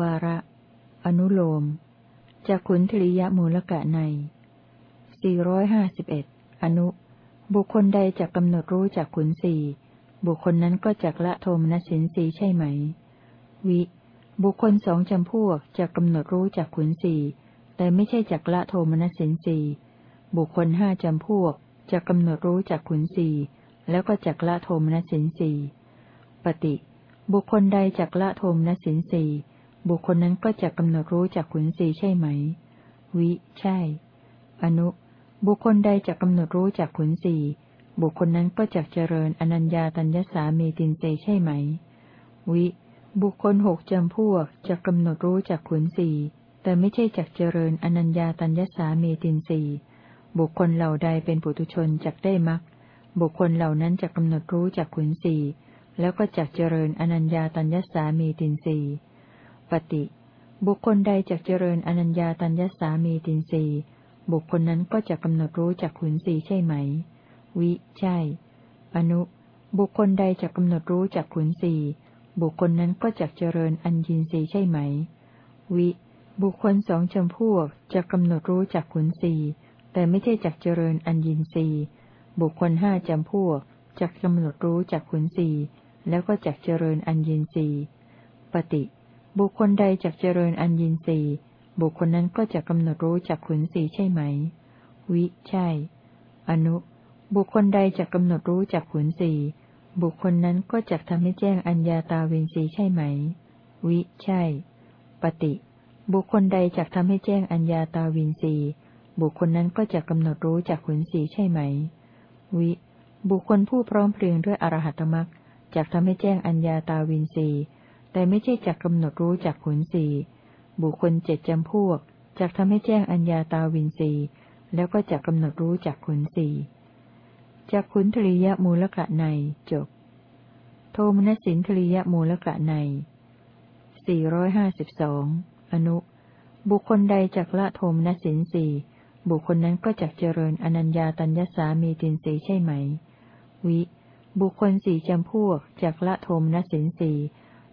วาระ อนุโลมจากขุนทริยมูลกะใน 451 อนุ บุคคลใดจะกำหนดรู้จากขุนสี่ บุคคลนั้นก็จักละโทมนสินสีใช่ไหม วิ บุคคลสองจำพวกจะกำหนดรู้จากขุนสี่ แต่ไม่ใช่จักละโทมนสินสีบุคคลห้าจำพวกจะกำหนดรู้จากขุนสี่แล้วก็จักละโทมนสินสีปฏิ บุคคลใดจักละโทมนสินสี บุคคลนั้นก็จะกำหนดรู้จากขุนสีใช่ไหม วิ ใช่ อนุ บุคคลใดจะกำหนดรู้จากขุนสีบุคคลนั้นก็จะเจริญอนัญญาตัญญสามีตินเตใช่ไหม วิ บุคคลหกจำพวกจะกำหนดรู้จากขุนสีแต่ไม่ใช่จักเจริญอนัญญาตัญญสามีตินสีบุคคลเหล่าใดเป็นปุถุชนจักได้มักบุคคลเหล่านั้นจะกำหนดรู้จากขุนสีแล้วก็จักเจริญอนัญญาตัญญสามีตินสี ปฏิบุคคลใดจักเจริญอนัญญาตัญญสามีตินสีบุคคลนั้นก็จะกำหนดรู้จากขุนสีใช่ไหม วิ ใช่ อนุ บุคคลใดจะกำหนดรู้จากขุนสีบุคคลนั้นก็จักเจริญอัญญินสีใช่ไหม วิ บุคคลสองจำพวกจะกำหนดรู้จากขุนสีแต่ไม่ใช่จักเจริญอัญญินสีบุคคลห้าจำพวกจักกำหนดรู้จากขุนสีแล้วก็จักเจริญอัญญินสีปฏิ บุคคลใดจักเจริญอัญญินสีบุคคลนั้นก็จะกำหนดรู้จากขุนสีใช่ไหม วิ ใช่ อนุ บุคคลใดจะกกำหนดรู้จากขุนสีบุคคลนั้นก็จะทำให้แจ้งอัญญาตาเวนสีใช่ไหม วิ ใช่ ปฏิ บุคคลใดจะทำให้แจ้งอัญญาตาวินสีบุคคลนั้นก็จะกำหนดรู้จากขุนสีใช่ไหม วิ บุคคลผู้พร้อมเพรียงด้วยอรหัตมรักจะทำให้แจ้งอัญญาตาวินสี แต่ไม่ใช่จักกำหนดรู้จากขุนสีบุคคลเจ็ดจำพวกจักทำให้แจ้งอัญญาตาวินสีแล้วก็จักกำหนดรู้จากขุนสีจากขุนทริยมูลกะในจบ โทมนสินทริยมูลกะในสี่ร้อยห้าสิบสองอนุ บุคคลใดจักละโทมนสินสีบุคคลนั้นก็จักเจริญอนัญญาตัญญสามีตินสีใช่ไหม วิ บุคคลสี่จำพวกจักละโทมนสินสี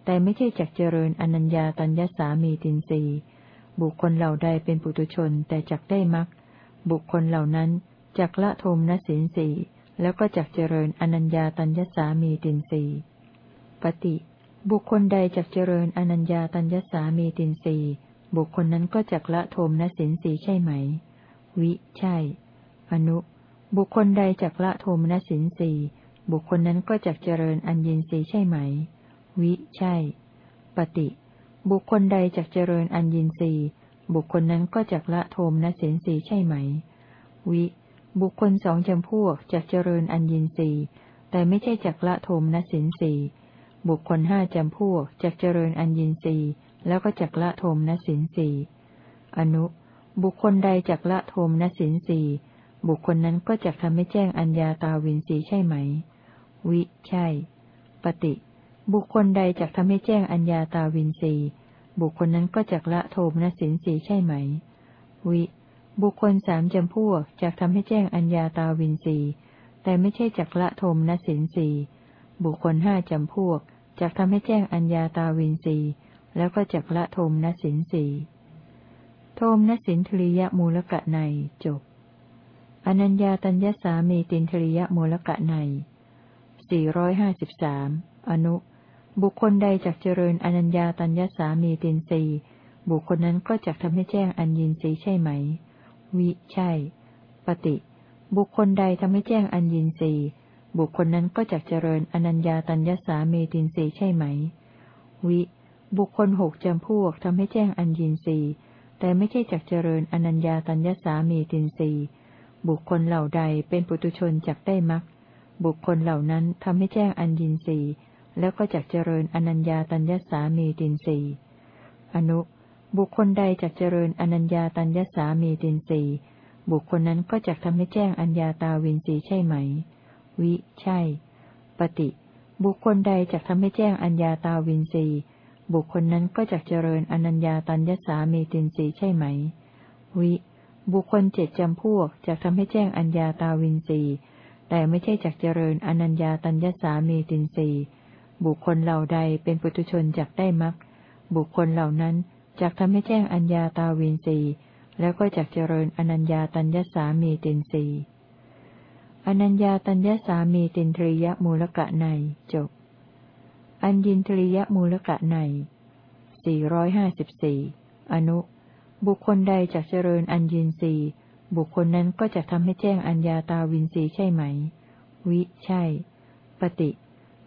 แต่ไม่ใช่จักเจริญอนัญญาตัญญสามีตินรีบุคคลเหล่าใดเป็นปุตุชนแต่จักได้มักบุคคลเหล่านั้นจักละโทมนสินสีแล้วก็จักเจริญอนัญญาตัญญสามีตินรีปฏิบุคคลใดจักเจริญอนัญญาตัญญสามีตินรีบุคคลนั้นก็จักละโทมนสินสีใช่ไหม วิ ใช่ อนุ บุคคลใดจักละโทมนสินสีบุคคลนั้นก็จักเจริญอัญญินสีใช่ไหม วิ ใช่ ปฏิ บุคคลใดจักเจริญอัญญินรีบุคคลนั้นก็จักละโทมนสินสีใช่ไหม วิ บุคคลสองจำพวกจักเจริญอัญญินรีแต่ไม่ใช่จักละโทมนสินสีบุคคลห้าจำพวกจักเจริญอัญญินรีแล้วก็จักละโทมนสินสีอนุ บุคคลใดจักละโทมนสินสีบุคคลนั้นก็จักทำให้แจ้งอัญญาตาวินสีใช่ไหม วิ ใช่ ปฏิ บุคคลใดจักทำให้แจ้งอัญญาตาวินสีบุคคลนั้นก็จักละโทมนสินสีใช่ไหม วิ บุคคลสามจำพวกจักทำให้แจ้งอัญญาตาวินสีแต่ไม่ใช่จักละโทมนสินสีบุคคลห้าจำพวกจักทำให้แจ้งอัญญาตาวินสีแล้วก็จักละโทมนสินสีโทมนสินทริยมูลกะในจบ อนัญญาตัญญสามีตินทริยมูลกะในสี่ร้อยห้าสิบสามอนุ บุคคลใดจักเจริญอนัญญาตัญญสามีตินรีบุคคลนั้นก็จักทำให้แจ้งอัญญินรีใช่ไหม วิใช่ ปฏิ บุคคลใดทำให้แจ้งอัญญินรีบุคคลนั้นก็จักเจริญอนัญญาตัญญสามีตินรีใช่ไหม วิ บุคคลหกจำพวกทำให้แจ้งอัญญินรีแต่ไม่ใช่จักเจริญอนัญญาตัญญสามีตินรีบุคคลเหล่าใดเป็นปุตุชนจักได้มักบุคคลเหล่านั้นทำให้แจ้งอัญญินรี แล้วก็จักเจริญอนัญญาตัญญสามีตินสีอนุ บุคคลใดจักเจริญอนัญญาตัญญสามีตินสีบุคคลนั้นก็จักทำให้แจ้งอัญญาตาวินสีใช่ไหม วิ ใช่ ปฏิ บุคคลใดจักทำให้แจ้งอัญญาตาวินสีบุคคลนั้นก็จักเจริญอนัญญาตัญญสามีตินสีใช่ไหม วิ บุคคลเจ็ดจำพวกจักทำให้แจ้งอัญญาตาวินสีแต่ไม่ใช่จักเจริญอนัญญาตัญญสามีตินสี บุคคลเหล่าใดเป็นปุถุชนจักได้มักบุคคลเหล่านั้นจักทำให้แจ้งอัญญาตาวินสีแล้วก็จักเจริญอนัญญาตัญญสามีตินสีอนัญญาตัญญสามีตินทริยมูลกะในจบ อัญญินทริยมูลกะในสี่ร้อยห้าสิบสี่อนุ บุคคลใดจักเจริญอัญญินสีบุคคลนั้นก็จะทำให้แจ้งอัญญาตาวินสีใช่ไหม วิ ใช่ ปฏิ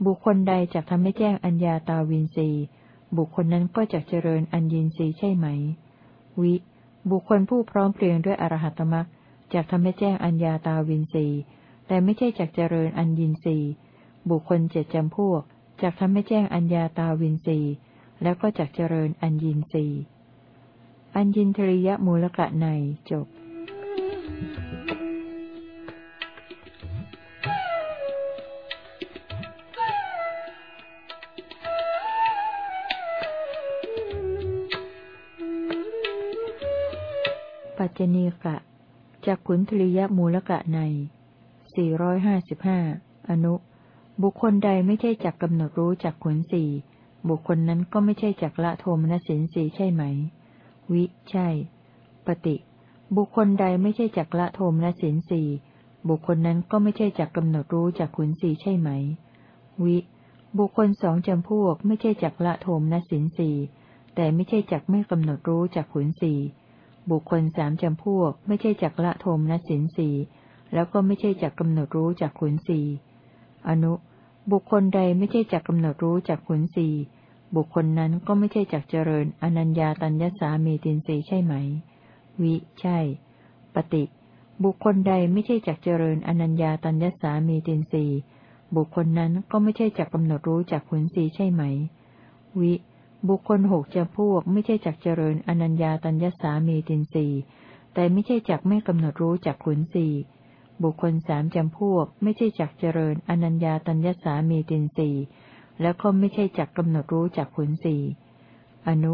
บุคคลใดจักทำให้แจ้งอัญญาตาวินสีบุคคลนั้นก็จะเจริญอัญญินสีใช่ไหม วิ บุคคลผู้พร้อมเพรียงด้วยอรหัตมรักจักทำให้แจ้งอัญญาตาวินสีแต่ไม่ใช่จักเจริญอัญญินสีบุคคลเจ็ดจำพวกจักทำให้แจ้งอัญญาตาวินสีแล้วก็จักเจริญอัญญินสีอัญญินทริยมูลกะในจบ จจณีกะจากขุนทริยมูลกะในสี่ร้อนุ บุคคลใดไม่ใช่จักกำหนดรู้จากขุนสี่บุคคลนั้นก็ไม่ใช่จักละโทมนสินสีใช่ไหม วิ ใช่ ปฏิ บุคคลใดไม่ใช่จักละโทมนสินสีบุคคลนั้นก็ไม่ใช่จักกำหนดรู้จากขุนสี่ใช่ไหม วิ บุคคลสองจำพวกไม่ใช่จักละโทมนสินสีแต่ไม่ใช่จักไม่กำหนดรู้จากขุนสี่ บุคคลสามจำพวก ไม่ใช่จักละโทมนสินสีแล้วก็ไม่ใช่จักกำหนดรู้จากขุนสีอนุ บุคคลใดไม่ใช่จักกำหนดรู้จากขุนสีบุคคลนั้นก็ไม่ใช่จักเจริญ อนัญญาตัญญสามีตินสีใช่ไหม วิ ใช่ ปฏิ บุคคลใดไม่ใช่จักเจริญ อนัญญาตัญญสามีตินสีบุคคลนั้นก็ไม่ใช่จักกำหนดรู้จากขุนสีใช่ไหม วิ บุคคลหกจำพวกไม่ใช่จักเจริญอนัญญาตัญญสามีตินสีแต่ไม่ใช่จักไม่กำหนดรู้จากขุนสีบุคคลสามจำพวก ไม่ใช่จักเจริญอนัญญาตัญญสามีตินสีแล้วก็ไม่ใช่จักกำหนดรู้จากขุนสีอนุ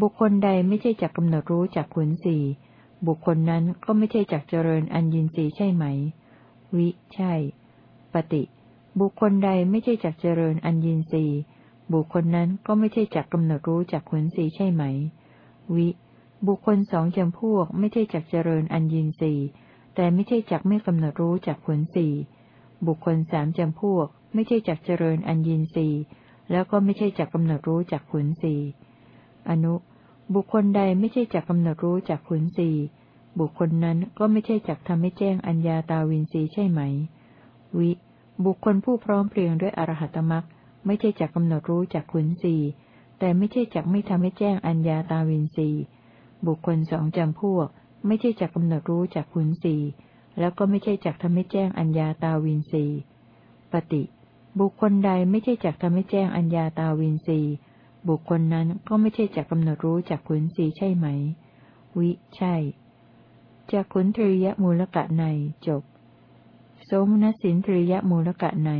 บุคคลใดไม่ใช่จักกำหนดรู้จากขุนสีบุคคลนั้นก็ไม่ใช่จักเจริญอัญญินสีใช่ไหม วิ ใช่ ปฏิ บุคคลใดไม่ใช่จักเจริญอัญญินสี บุคคลนั้นก็ไม่ใช่จักกำหนดรู้จากขุนสีใช่ไหม วิ บุคคลสองจำพวกไม่ใช่จักเจริญอัญญินสีแต่ไม่ใช่จักไม่กำหนดรู้จากผลสี่บุคคลสามจำพวก ไม่ใช่จักเจริญอัญญินสีแล้วก็ไม่ใช่จักกำหนดรู้จากผลสี่อนุ บุคคลใดไม่ใช่จักกำหนดรู้จากผลสี่บุคคลนั้นก็ไม่ใช่จักทำให้แจ้งอัญญาตาวินสีใช่ไหม วิ บุคคลผู้พร้อมเพรียงด้วยอรหัตมรัก ไม่ใช่จักกำหนดรู้จากขุนสีแต่ไม่ใช่จักไม่ทำให้แจ้งอัญญาตาวินสีบุคคลสองจำพวก ไม่ใช่จักกำหนดรู้จากขุนสีแล้วก็ไม่ใช่จักทำให้แจ้งอัญญาตาวินสีปฏิ บุคคลใดไม่ใช่จักทำให้แจ้งอัญญาตาวินสีบุคคลนั้นก็ไม่ใช่จักกำหนดรู้จากขุนสีใช่ไหม วิ ใช่จากขุนทริยมูลกะในจบโสมนสินทริยมูลกะใน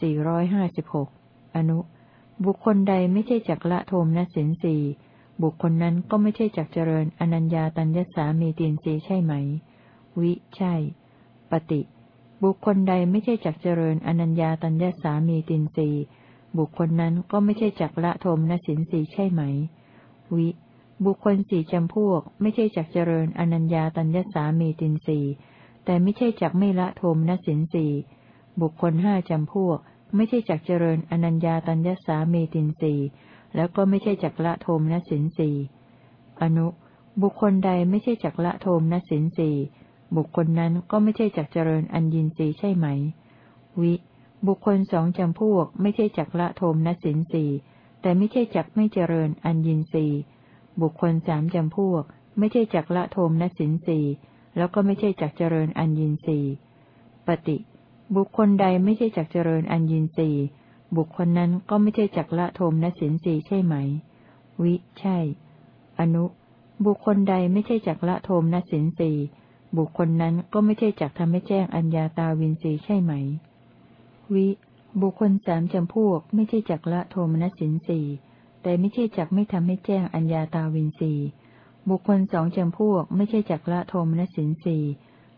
สี่ร้อยห้าสิบหกอนุ บุคคลใดไม่ใช่จักละโทมนสินสีบุคคลนั้นก็ไม่ใช่จักเจริญอนัญญาตัญญสามีตินสีใช่ไหม วิ ใช่ ปฏิ บุคคลใดไม่ใช่จักเจริญอนัญญาตัญญสามีตินสีบุคคลนั้นก็ไม่ใช่จักละโทมนสินสีใช่ไหม วิ บุคคลสี่จำพวก ไม่ใช่จักเจริญอนัญญาตัญญสามีตินสีแต่ไม่ใช่จักไม่ละโทมนสินสีบุคคลห้าจำพวก ไม่ใช่จักเจริญอนัญญาตัญญสามีตินสีแล้วก็ไม่ใช่จักละโทมนสินสีอนุ บุคคลใดไม่ใช่จักละโทมนสินสีบุคคลนั้นก็ไม่ใช่จักเจริญอัญญินสีใช่ไหม วิ บุคคลสองจำพวก ไม่ใช่จักละโทมนสินสีแต่ไม่ใช่จักไม่เจริญอัญญินสีบุคคลสามจำพวก ไม่ใช่จักละโทมนสินสีแล้วก็ไม่ใช่จักเจริญอัญญินสีปฏิ บุคคลใดไม่ใช่จักเจริญอัญญินสีบุคคลนั้นก็ไม่ใช่จักละโทมนสินสีใช่ไหม วิ ใช่ อนุ บุคคลใดไม่ใช่จักละโทมนสินสีบุคคลนั้นก็ไม่ใช่จักทำให้แจ้งอัญญาตาวินสีใช่ไหม วิ บุคคลสามจำพวกไม่ใช่จักละโทมนสินสีแต่ไม่ใช่จักไม่ทำให้แจ้งอัญญาตาวินสีบุคคลสองจำพวกไม่ใช่จักละโทมนสินสี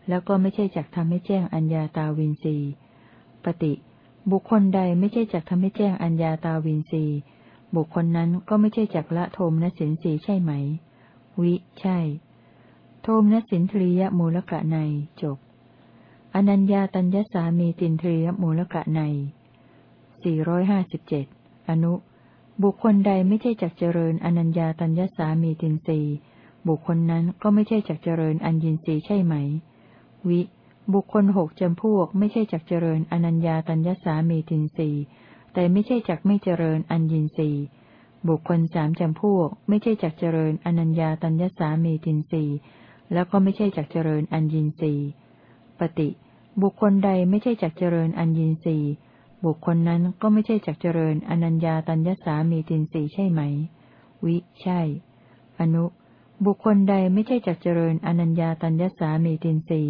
แล้วก็ไม่ใช่จักทำให้แจ้งอัญญาตาวินสีปฏิบุคคลใดไม่ใช่จักทำให้แจ้งอัญญาตาวินสีบุคคลนั้นก็ไม่ใช่จักละโทมนสินสีใช่ไหม วิ ใช่ โทมนสินทรียมูลกะในจบ อนัญญาตัญญสามีตินทรียมูลกะในสี่ร้อยห้าสิบเจ็ดอนุ บุคคลใดไม่ใช่จักเจริญอนัญญาตัญญสามีตินสีบุคคลนั้นก็ไม่ใช่จักเจริญอัญญินรีใช่ไหม วิ บุคคลหกจำพวกไม่ใช่จักเจริญอนัญญาตัญญสามีตินสีแต่ไม่ใช่จักไม่เจริญอัญญินรีบุคคลสามจำพวก ไม่ใช่จักเจริญอนัญญาตัญญสามีตินสีแล้วก็ไม่ใช่จักเจริญอัญญินรีปฏิ บุคคลใดไม่ใช่จักเจริญอัญญินรีบุคคลนั้นก็ไม่ใช่จักเจริญอนัญญาตัญญสามีตินสีใช่ไหม วิ ใช่ อนุ บุคคลใดไม่ใช่จักเจริญอนัญญาตัญญสามีตินสี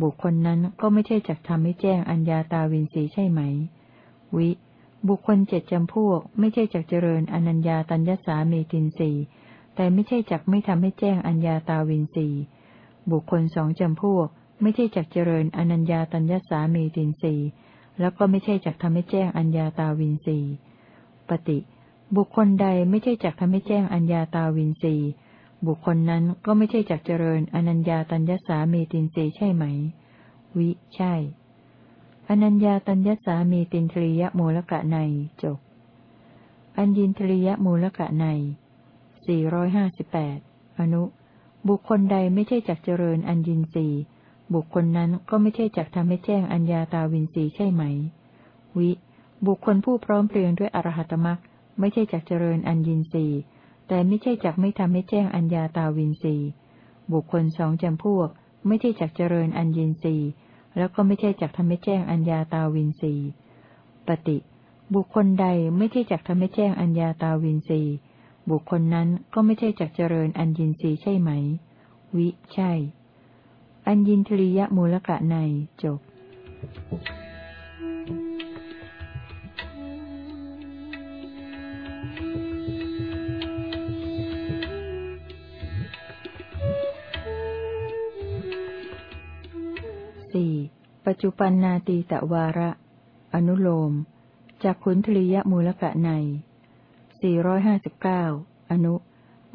บุคคลนั้นก็ไม่ใช่จักทำให้แจ้งอัญญาตาวินสีใช่ไหม วิ บุคคลเจ็ดจำพวก ไม่ใช่จักเจริญอนัญญาตัญญสามีตินสีแต่ไม่ใช่จักไม่ทำให้แจ้งอัญญาตาวินสีบุคคลสองจำพวก ไม่ใช่จักเจริญอนัญญาตัญญสามีตินสีแล้วก็ไม่ใช่จักทำให้แจ้งอัญญาตาวินสีปฏิ บุคคลใดไม่ใช่จักทำให้แจ้งอัญญาตาวินสี บุคคลนั้นก็ไม่ใช่จักเจริญอนัญญาตัญญสามีตินสีใช่ไหม วิ ใช่ อนัญญาตัญญสามีตินทริยมูลกะในจบ อัญญินทริยมูลกะในสี่ร้อนุ บุคคลใดไม่ใช่จักเจริญอัญญินสีบุคคลนั้นก็ไม่ใช่จักทำให้แจ้งอัญญาตาวินสีใช่ไหม วิ บุคคลผู้พร้อมเพรียงด้วยอรหัตมรักไม่ใช่จักเจริญอัญญินสี แต่ไม่ใช่จักไม่ทำให้แจ้งอัญญาตาวินสีบุคคลสองจำพวก ไม่ใช่จักเจริญอัญญินสีแล้วก็ไม่ใช่จักทำให้แจ้งอัญญาตาวินสีปฏิบุคคลใดไม่ใช่จักทำให้แจ้งอัญญาตาวินสีบุคคลนั้นก็ไม่ใช่จักเจริญอัญญินสีใช่ไหม วิ ใช่ อัญญินทริยมูลกะในจบสี่ ปัจจุปันนาตีตะวาระ อนุโลม จากขุนทริยมูลกะในสี่ร้อยห้าสิบเก้าอนุ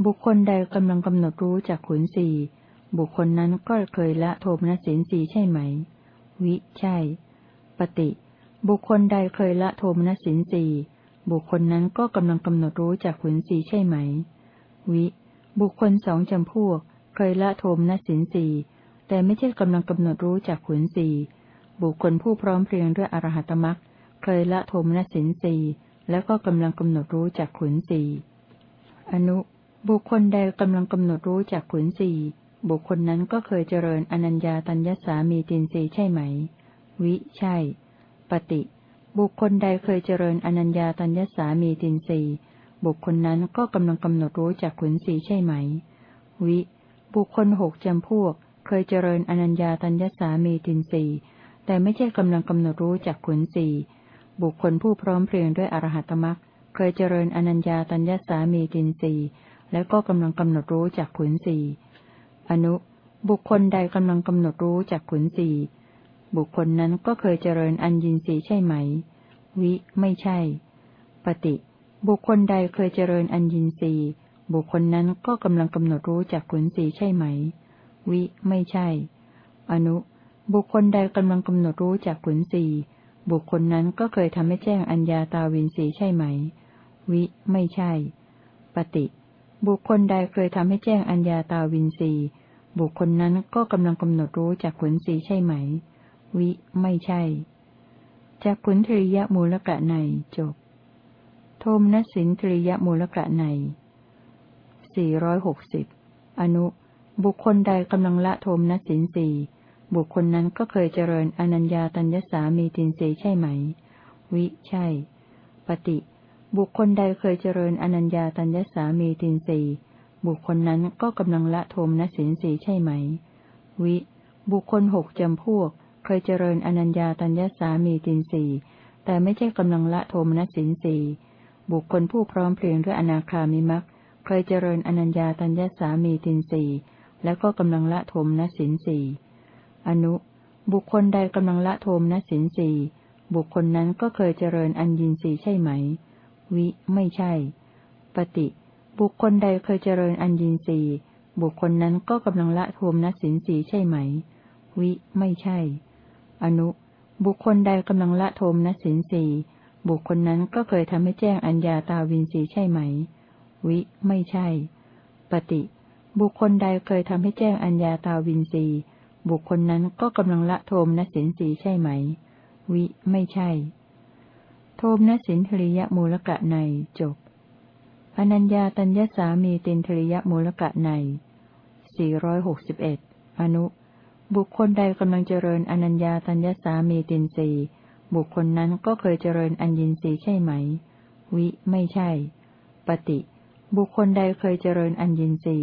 บุคคลใดกำลังกำหนดรู้จากขุนสี่ บุคคลนั้นก็เคยละโทมนสินสีใช่ไหม วิ ใช่ ปฏิ บุคคลใดเคยละโทมนสินสีบุคคลนั้นก็กำลังกำหนดรู้จากขุนสีใช่ไหม วิ บุคคลสองจำพวก เคยละโทมนสินสีแต่ไม่ใช่กำลังกำหนดรู้จากขุนสี บุคคลผู้พร้อมเพรียงด้วยอรหัตมรักเคยละโทมนสินสีแล้วก็กำลังกำหนดรู้จากขุนสีอนุ บุคคลใดกำลังกำหนดรู้จากขุนสีบุคคลนั้นก็เคยเจริญอนัญญาตัญญสามีตินสีใช่ไหม วิ ใช่ ปฏิ บุคคลใดเคยเจริญอนัญญาตัญญสามีตินสีบุคคลนั้นก็กำลังกำหนดรู้จากขุนสีใช่ไหม วิ บุคคลหกจำพวก เคยเจริญอนัญญาตัญญสามีตินสี แต่ไม่ใช่กำลังกำหนดรู้จากขุนสีบุคคลผู้พร้อมเพรียงด้วยอรหัตมรักเคยเจริญอนัญญาตัญญสามีตินสีแล้วก็กำลังกำหนดรู้จากขุนสีอนุ บุคคลใดกำลังกำหนดรู้จากขุนสีบุคคลนั้นก็เคยเจริญอัญญินสีใช่ไหม วิ ไม่ใช่ ปฏิ บุคคลใดเคยเจริญอัญญินสีบุคคลนั้นก็กำลังกำหนดรู้จากขุนสีใช่ไหม วิ ไม่ใช่ อนุ บุคคลใดกำลังกำหนดรู้จากขุนสีบุคคลนั้นก็เคยทำให้แจ้งอัญญาตาวินสีใช่ไหม วิ ไม่ใช่ ปฏิ บุคคลใดเคยทำให้แจ้งอัญญาตาวินสีบุคคลนั้นก็กำลังกำหนดรู้จากขุนสีใช่ไหม วิ ไม่ใช่จากขุนทริยมูลกะในจบ โทมนสินทริยมูลกะในสี่ร้อยหกสิบอนุ บุคคลใดกำลังละโทมนสินสี บุคคลนั้นก็เคยเจริญอนัญญาตัญญสามีตินสีใช่ไหม วิใช่ ปฏิ บุคคลใดเคยเจริญอนัญญาตัญญสามีตินสีบุคคลนั้นก็กำลังละโทมนสินสีใช่ไหม วิ บุคคลหกจำพวก เคยเจริญอนัญญาตัญญสามีตินสีแต่ไม่ใช่กำลังละโทมนสินสีบุคคลผู้พร้อมเพรียงด้วยอนาคามิมักเคยเจริญอนัญญาตัญญสามีตินสีแล้วก็กำลังละโทมนสินสี อนุ บุคคลใดกำลังละโทมนสินสีบุคคลนั้นก็เคยเจริญอัญญินสีใช่ไหม วิ ไม่ใช่ ปฏิ บุคคลใดเคยเจริญอัญญินทรีบุคคลนั้นก็กำลังละโทมนสินสีใช่ไหม วิ ไม่ใช่ อนุ บุคคลใดกำลังละโทมนสสินสีบุคคลนั้นก็เคยทำให้แจ้งอัญญาตาวินสีใช่ไหม วิ ไม่ใช่ ปฏิ บุคคลใดเคยทำให้แจ้งอัญญาตาวินสี บุคคลนั้นก็กำลังละโทมนสินสีใช่ไหม วิ ไม่ใช่ โทมนสินทริยมูลกะในจบ อนัญญาตัญญสามีตินทริยมูลกะในสี่ร้อนุ บุคคลใดกำลังเจริญอนัญญาตัญญสามีตินสีบุคคลนั้นก็เคยเจริญอัญญินสีใช่ไหม วิ ไม่ใช่ ปฏิ บุคคลใดเคยเจริญอัญญินสี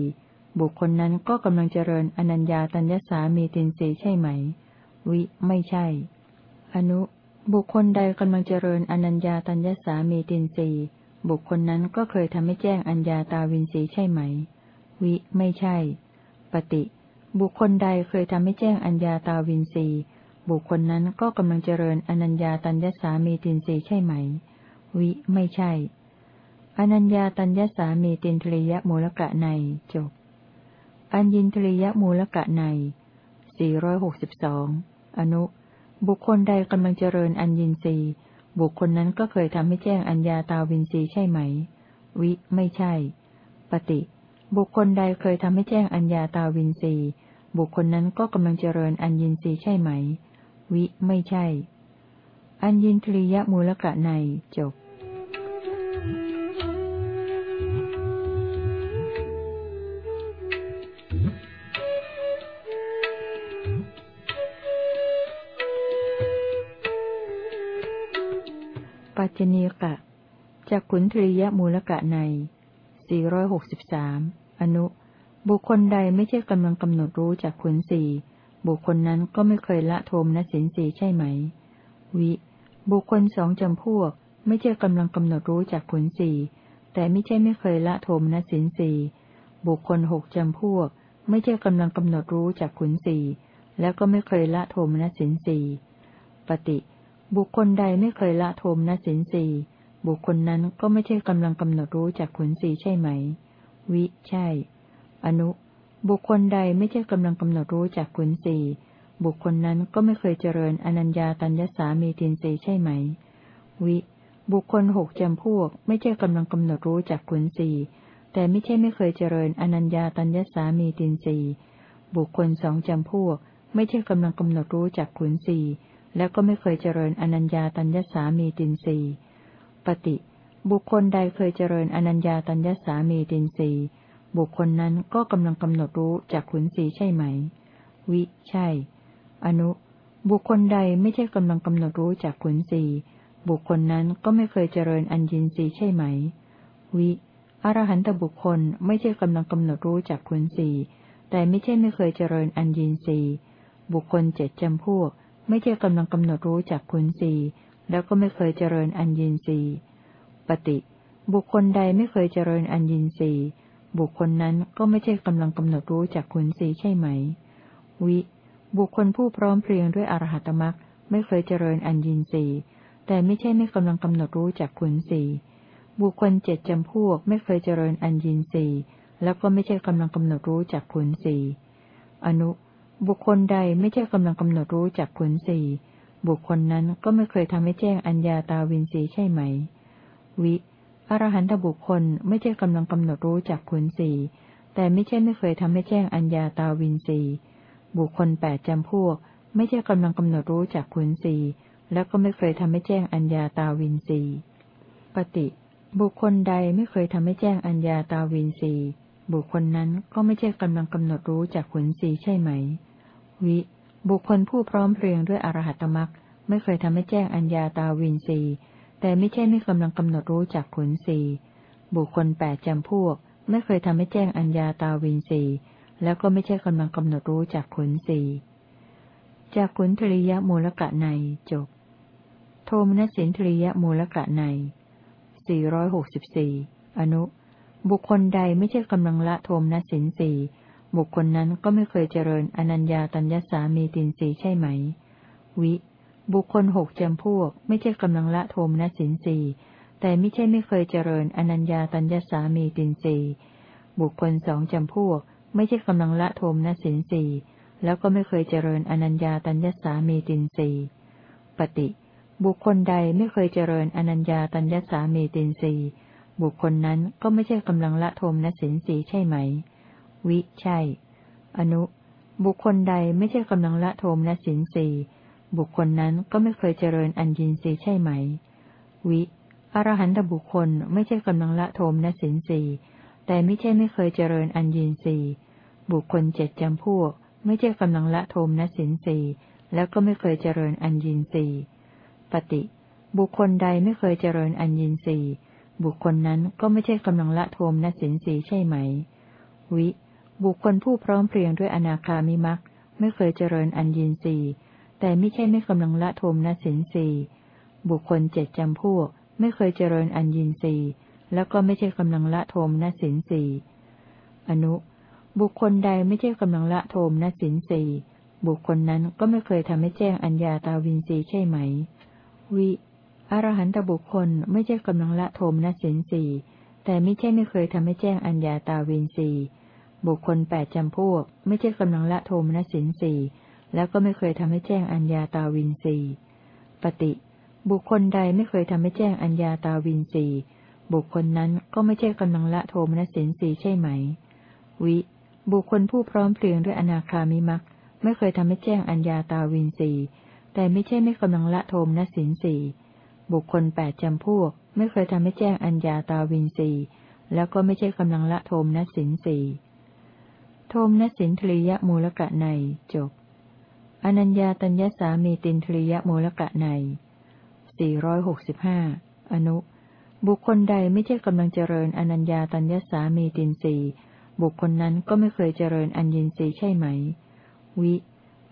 บุคคลนั้นก็กำลังเจริญอนัญญาตัญญสามีตินสีใช่ไหม วิ ไม่ใช่ อนุ บุคคลใดกำลังเจริญอนัญญาตัญญสามีตินสีบุคคลนั้นก็เคยทำให้แจ้งอัญญาตาวินสีใช่ไหม วิ ไม่ใช่ ปฏิ บุคคลใดเคยทำให้แจ้งอัญญาตาวินสีบุคคลนั้นก็กำลังเจริญอนัญญาตัญญสามีตินสีใช่ไหม วิ ไม่ใช่ อนัญญาตัญญสามีตินทริยมูลกะในจบ อัญญินทริยมูลกะในสี่ร้อนุ บุคคลใดกำลังเจริญอัญญินรีบุคคลนั้นก็เคยทำให้แจ้งอัญญาตาวินสีใช่ไหม วิ ไม่ใช่ ปฏิ บุคคลใดเคยทำให้แจ้งอัญญาตาวินสีบุคคลนั้นก็กำลังเจริญอัญญินรีใช่ไหม วิ ไม่ใช่ อัญญินทริยมูลกะในจบ จจเนกะจากขุนทริยมูลกะในสี่ร้อนุ บุคคลใดไม่ใช่กำลังกำหนดรู้จากขุนสี่บุคคลนั้นก็ไม่เคยละโทมนสินสีใช่ไหม วิ บุคคลสองจำพวก ไม่ใช่กำลังกำหนดรู้จากผลสี่แต่ไม่ใช่ไม่เคยละโทมนสินสีบุคคลหกจำพวก ไม่ใช่กำลังกำหนดรู้จากขุนสี่แล้วก็ไม่เคยละโทมนสินสีปฏิ บุคคลใดไม่เคยละโทมนสินสีบุคคลนั้นก็ไม่ใช่กำลังกำหนดรู้จากขุนสีใช่ไหม วิ ใช่ อนุ บุคคลใดไม่ใช่กำลังกำหนดรู้จากขุนสีบุคคลนั้นก็ไม่เคยเจริญอนัญญาตัญญสามีตินสีใช่ไหม วิ บุคคลหกจำพวก ไม่ใช่กำลังกำหนดรู้จากขุนสีแต่ไม่ใช่ไม่เคยเจริญอนัญญาตัญญสามีตินสีบุคคลสองจำพวก ไม่ใช่กำลังกำหนดรู้จากขุนสี แล้วก็ไม่เคยเจริญอนัญญาตัญญสามีตินสีปฏิ บุคคลใดเคยเจริญอนัญญาตัญญสามีตินสีบุคคลนั้นก็กำลังกำหนดรู้จากขุนสีใช่ไหม วิ ใช่ อนุ บุคคลใดไม่ใช่กำลังกำหนดรู้จากขุนสีบุคคลนั้นก็ไม่เคยเจริญอัญญินสีใช่ไหม วิอรหันตบุคคลไม่ใช่กำลังกำหนดรู้จากขุนสีแต่ไม่ใช่ไม่เคยเจริญอัญญินสีบุคคลเจ็ดจำพวก ไม่ใช่กำลังกำหนดรู้จากขุนสีแล้วก็ไม่เคยเจริญอัญญินสีปฏิบุคคลใดไม่เคยเจริญอัญญินสีบุคคลนั้นก็ไม่ใช่กำลังกำหนดรู้จากขุนสีใช่ไหม วิ บุคคลผู้พร้อมเพรียงด้วยอรหัตมรักไม่เคยเจริญอัญญินสีแต่ไม่ใช่ไม่กำลังกำหนดรู้จากขุนสีบุคคลเจ็ดจำพวกไม่เคยเจริญอัญญินสีแล้วก็ไม่ใช่กำลังกำหนดรู้จากขุนสีอนุ บุคคลใดไม่ใช่กำลังกำหนดรู้จากขุนสีบุคคลนั้นก็ไม่เคยทำให้แจ้งอัญญาตาวินสีใช่ไหม วิอรหันตบุคคลไม่ใช่กำลังกำหนดรู้จากผลสี่แต่ไม่ใช่ไม่เคยทำให้แจ้งอัญญาตาวินสีบุคคลแปดจำพวก ไม่ใช่กำลังกำหนดรู้จากผลสี่แล้วก็ไม่เคยทำให้แจ้งอัญญาตาวินสีปฏิบุคคลใดไม่เคยทำให้แจ้งอัญญาตาวินสีบุคคลนั้นก็ไม่ใช่กำลังกำหนดรู้จากผลสีใช่ไหม วิ บุคคลผู้พร้อมเพรียงด้วยอรหัตมรักไม่เคยทำให้แจ้งอัญญาตาวินสีแต่ไม่ใช่ไม่กำลังกำหนดรู้จากผลสีบุคคลแปดจำพวก ไม่เคยทำให้แจ้งอัญญาตาวินสีแล้วก็ไม่ใช่กำลังกำหนดรู้จากผลสีจากขุนทริยมูลกะในจบ โทมนสินทริยมูลกะในสี่ร้อยหกสิบสี่อนุ บุคคลใดไม่ใช่กำลังละโทมนสินสี บุคคลนั้นก็ไม่เคยเจริญอนัญญาตัญญสามีตินสีใช่ไหม วิ บุคคลหกจำพวก ไม่ใช่กำลังละโทมนสินสีแต่ไม่ใช่ไม่เคยเจริญอนัญญาตัญญสามีตินสีบุคคลสองจำพวก ไม่ใช่กำลังละโทมนสินสีแล้วก็ไม่เคยเจริญอนัญญาตัญญสามีตินสีปฏิ บุคคลใดไม่เคยเจริญอนัญญาตัญญสามีตินสีบุคคลนั้นก็ไม่ใช่กำลังละโทมนสินสีใช่ไหม วิใช่ อนุ บุคคลใดไม่ใช่กำลังละโทมนสินสีบุคคลนั้นก็ไม่เคยเจริญอัญญินสีใช่ไหม วิอรหันตบุคคลไม่ใช่กำลังละโทมนสินสีแต่ไม่ใช่ไม่เคยเจริญอัญญินสีบุคคลเจ็ดจำพวก ไม่ใช่กำลังละโทมนสินสีแล้วก็ไม่เคยเจริญอัญญินสีปฏิ บุคคลใดไม่เคยเจริญอัญญินสีบุคคลนั้นก็ไม่ใช่กำลังละโทมนสินสีใช่ไหม วิ บุคคลผู้พร้อมเพรียงด้วยอนาคามิมักไม่เคยเจริญอัญญินสีแต่ไม่ใช่ไม่กำลังละโทมนสินสีบุคคลเจ็ดจำพวก ไม่เคยเจริญอัญญินสีแล้วก็ไม่ใช่กำลังละโทมนสินสีอนุ บุคคลใดไม่ใช่กำลังละโทมนสินสีบุคคลนั้นก็ไม่เคยทำให้แจ้งอัญญาตาวินสีใช่ไหม วิอรหันตบุคคลไม่ใช่กำลังละโทมนสินสีแต่ไม่ใช่ไม่เคยทำให้แจ้งอัญญาตาวินสี บุคคลแปดจำพวก ไม่ใช่กำลังละโทมนสินสีแล้วก็ไม่เคยทำให้แจ้งอัญญาตาวินสีปฏิ บุคคลใดไม่เคยทำให้แจ้งอัญญาตาวินสีบุคคลนั้นก็ไม่ใช่กำลังละโทมนสินสีใช่ไหม วิ บุคคลผู้พร้อมเพรียงด้วยอนาคามิมักไม่เคยทำให้แจ้งอัญญาตาวินสีแต่ไม่ใช่ไม่กำลังละโทมนสินสีบุคคลแปดจำพวก ไม่เคยทำให้แจ้งอัญญาตาวินสีแล้วก็ไม่ใช่กำลังละโทมนสินสี โทมนสินทริยมูลกะในจบ อนัญญาตัญญสามีตินทริยมูลกะในสี่ร้อยหกสิบห้าอนุ บุคคลใดไม่ใช่กำลังเจริญอนัญญาตัญญสามีตินสีบุคคลนั้นก็ไม่เคยเจริญอัญญินสีใช่ไหม วิ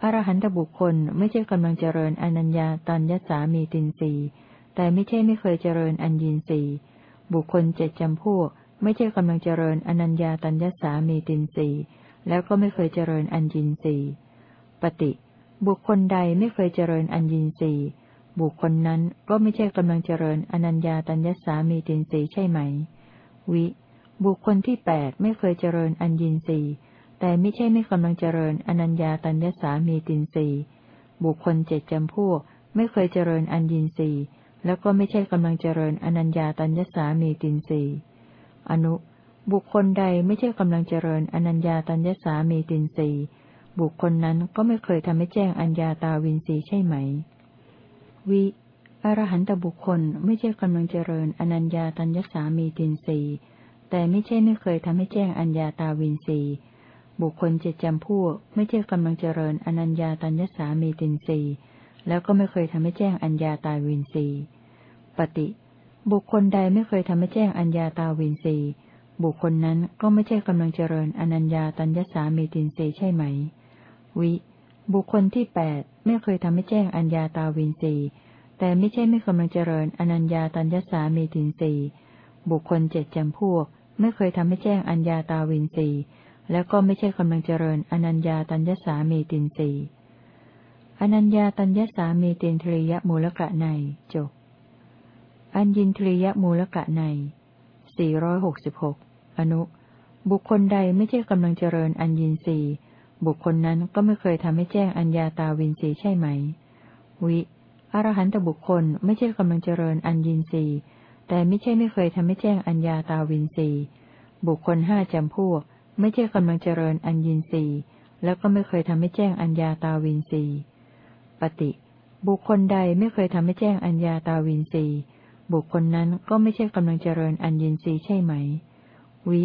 อรหันตบุคคลไม่ใช่กำลังเจริญอนัญญาตัญญสามีตินสีแต่ไม่ใช่ไม่เคยเจริญอัญญินสีบุคคลเจ็ดจำพวก ไม่ใช่กำลังเจริญอนัญญาตัญญสามีตินสี แล้วก็ไม่เคยเจริญอัญญินสีปฏิ บุคคลใดไม่เคยเจริญอัญญินรีบุคคลนั้นก็ไม่ใช่กำลังเจริญอนัญญาตัญญสามีตินรีใช่ไหม วิ บุคคลที่แปดไม่เคยเจริญอัญญินรีแต่ไม่ใช่ไม่กำลังเจริญอนัญญาตัญญสามีตินรีบุคคลเจ็ดจำพวกไม่เคยเจริญอัญญินรีแล้วก็ไม่ใช่กำลังเจริญอนัญญาตัญญสามีตินรีอนุ บุคคลใดไม่ใช่กำลังเจริญอนัญญาตัญญสามีตินรีบุคคลนั้นก็ไม่เคยทำให้แจ้งอัญญาตาวินสีใช่ไหม วิอรหันตบุคคลไม่ใช่กำลังเจริญอนัญญาตัญญสามีตินสีแต่ไม่ใช่ไม่เคยทำให้แจ้งอัญญาตาวินสีบุคคลเจ็ดจำพวกไม่ใช่กำลังเจริญอนัญญาตัญญสามีตินสีแล้วก็ไม่เคยทำให้แจ้งอัญญาตาวินสีปฏิ บุคคลใดไม่เคยทำให้แจ้งอัญญาตาวินสี บุคคลนั้นก็ไม่ใช่กำลังเจริญอนัญญาตัญญสามีตินสีใช่ไหม วิ บุคคลที่แปดไม่เคยทำให้แจ้งอัญญาตาวินสีแต่ไม่ใช่ไม่กำลังเจริญอนัญญาตัญญสามีตินสีบุคคลเจ็ดจำพวก ไม่เคยทำให้แจ้งอัญญาตาวินสีแล้วก็ไม่ใช่กำลังเจริญอนัญญาตัญญสามีตินสีอนัญญาตัญญสามีตินทริยมูลกะในจบอัญญินทริยมูลกะในสี่ร้ อนุ บุคคลใดไม่ใช่กำลังเจริญอัญญินสีบุคคลนั้นก็ไม่เคยทำให้แจ้งอัญญาตาวินสีใช่ไหม วิอรหันตบุคคลไม่ใช่กำลังเจริญอัญญินสีแต่ไม่ใช่ไม่เคยทำให้แจ้งอัญญาตาวินสีบุคคลห้าจำพวก ไม่ใช่กำลังเจริญอัญญินสีแล้วก็ไม่เคยทำให้แจ้งอัญญาตาวินสีปฏิ บุคคลใดไม่เคยทำให้แจ้งอัญญาตาวินสีบุคคลนั้นก็ไม่ใช่กำลังเจริญอัญญินสีใช่ไหม วิ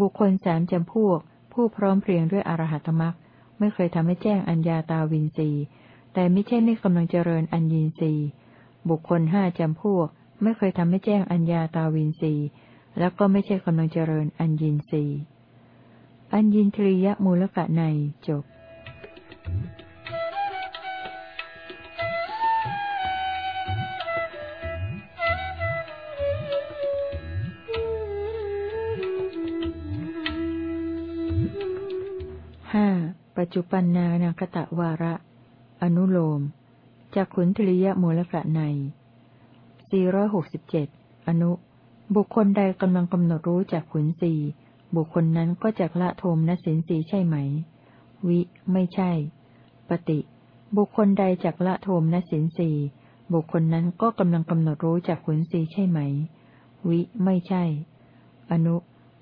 บุคคลสามจำพวก ผู้พร้อมเพรียงด้วยอรหัตมรักไม่เคยทำให้แจ้งอัญญาตาวินสีแต่ไม่ใช่ไม่กำลังเจริญอัญญินสีบุคคลห้าจำพวก ไม่เคยทำให้แจ้งอัญญาตาวินสีแล้วก็ไม่ใช่กำลังเจริญอัญญินสีอัญญินทริยมูลกะในจบปัจ จุปันนานาคตะวาระ อนุโลมจากขุนทริยมูลกะใน 467 อนุ บุคคลใดกำลังกำหนดรู้จากขุนสีบุคคลนั้นก็จักละโทมนสินสีใช่ไหม วิ ไม่ใช่ ปฏิ บุคคลใดจักละโทมนสินสีบุคคลนั้นก็กำลังกำหนดรู้จากขุนสีใช่ไหม วิ ไม่ใช่ อนุ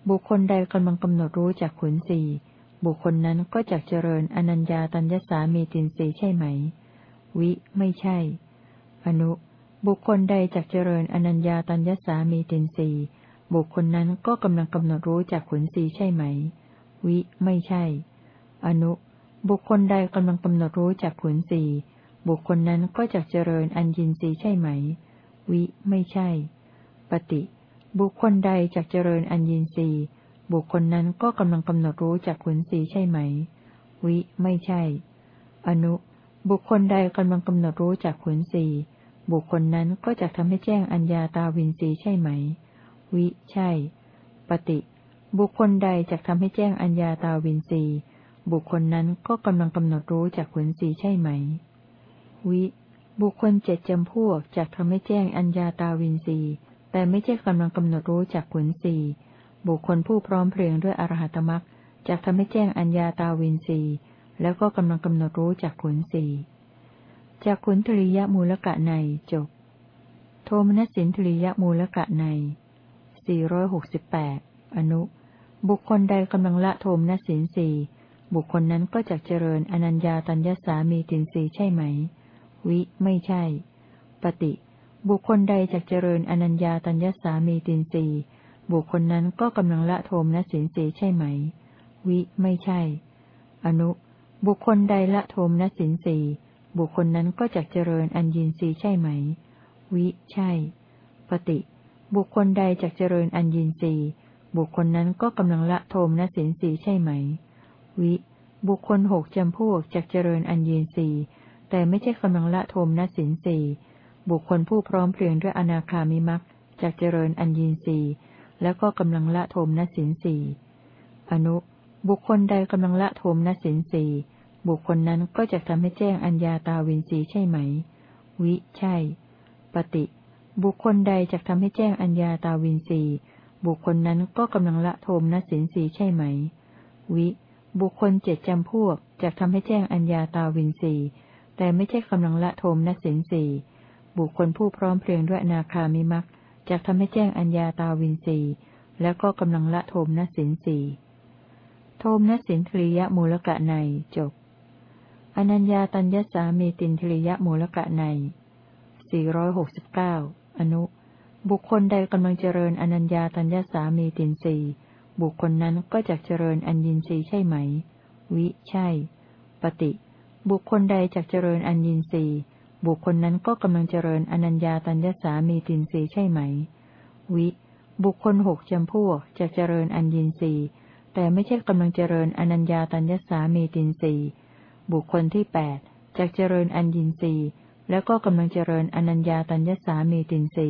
บุคคลใดกำลังกำหนดรู้จากขุนสี บุคคลนั้นก็จักเจริญอนัญญาตัญญสามีตินสีใช่ไหม วิ ไม่ใช่ อนุ บุคคลใดจักเจริญอนัญญาตัญญสามีตินสีบุคคลนั้นก็กำลังกำหนดรู้จากขุนสีใช่ไหม วิ ไม่ใช่ อนุ บุคคลใดกำลังกำหนดรู้จากขุนสีบุคคลนั้นก็จักเจริญอัญญินรีใช่ไหม วิ ไม่ใช่ ปฏิ บุคคลใดจักเจริญอัญญินรี บุคคลนั้นก็กำลังกำหนดรู้จากขุนสีใช่ไหม วิ ไม่ใช่ อนุ บุคคลใดกำลังกำหนดรู้จากขุนสีบุคคลนั้นก็จะทำให้แจ้งอัญญาตาวินสีใช่ไหม วิ ใช่ ปฏิ บุคคลใดจะทำให้แจ้งอัญญาตาวินสีบุคคลนั้นก็กำลังกำหนดรู้จากขุนสีใช่ไหม วิ บุคคลเจ็ดจำพวกจะทำให้แจ้งอัญญาตาวินสีแต่ไม่ใช่กำลังกำหนดรู้จากขุนสี บุคคลผู้พร้อมเพรียงด้วยอรหัตมรักจะทำให้แจ้งอัญญาตาวินสีแล้วก็กำลังกำหนดรู้จากขุนสีจากขุนทริยมูลกะในจบ โทมนัสินทริยมูลกะในสี่ร้อนุ บุคคลใดกำลังละโทมนัสินสีบุคคลนั้นก็จะเจริญอนัญญาตัญญสามีตินสีใช่ไหม วิ ไม่ใช่ ปฏิ บุคคลใดจะเจริญอนัญญาตัญญสามีตินสี บุคคลนั้นก็กำลังละโทมนสินสีใช่ไหม วิ ไม่ใช่ อนุ บุคคลใดละโทมนสินสีบุคคลนั้นก็จะเจริญอัญญินสีใช่ไหม วิ ใช่ ปฏิ บุคคลใดจะเจริญอัญญินสีบุคคลนั้นก็กำลังละโทมนสินสีใช่ไหม วิ บุคคลหกจำพวกจะเจริญอัญญินสีแต่ไม่ใช่กำลังละโทมนสินสีบุคคลผู้พร้อมเพรียงด้วยอนาคามิมักจะเจริญอัญญินสี แล้วก็กำลังละโทมนสินสีอนุ บุคคลใดกำลังละโทมนสินสีบุคคลนั้นก็จะทำให้แจ้งอัญญาตาวินสีใช่ไหม วิ ใช่ ปฏิ บุคคลใดจะทำให้แจ้งอัญญาตาวินสีบุคคลนั้นก็กำลังละโทมนสินสีใช่ไหม วิ บุคคลเจ็ดจำพวกจะทำให้แจ้งอัญญาตาวินสีแต่ไม่ใช่กำลังละโทมนสินสีบุคคลผู้พร้อมเพรียงด้วยนาคามิมัก จะทำให้แจ้งอัญญาตาวินสีแล้วก็กำลังละโทมนสินสีโทมนสินทริยมูลกะในจบ อนัญญาตัญญสามีตินทริยมูลกะในสี่ร้อนุ บุคคลใดกำลังเจริญอนัญญาตัญญสามีตินสีบุคคลนั้นก็จะเจริญอัญญินรีใช่ไหม วิ ใช่ ปฏิ บุคคลใดจะเจริญอัญญินรี บุคคลนั้นก็กำลังเจริญอนัญญาตัญญสามีตินรีใช่ไหม วิ บุคคลหกจำพวกจะเจริญอัญญินรีแต่ไม่ใช่กำลังเจริญอนัญญาตัญญสามีตินรีบุคคลที่แปดจะเจริญอัญญินรีแล้วก็กำลังเจริญอนัญญาตัญญสามีตินรี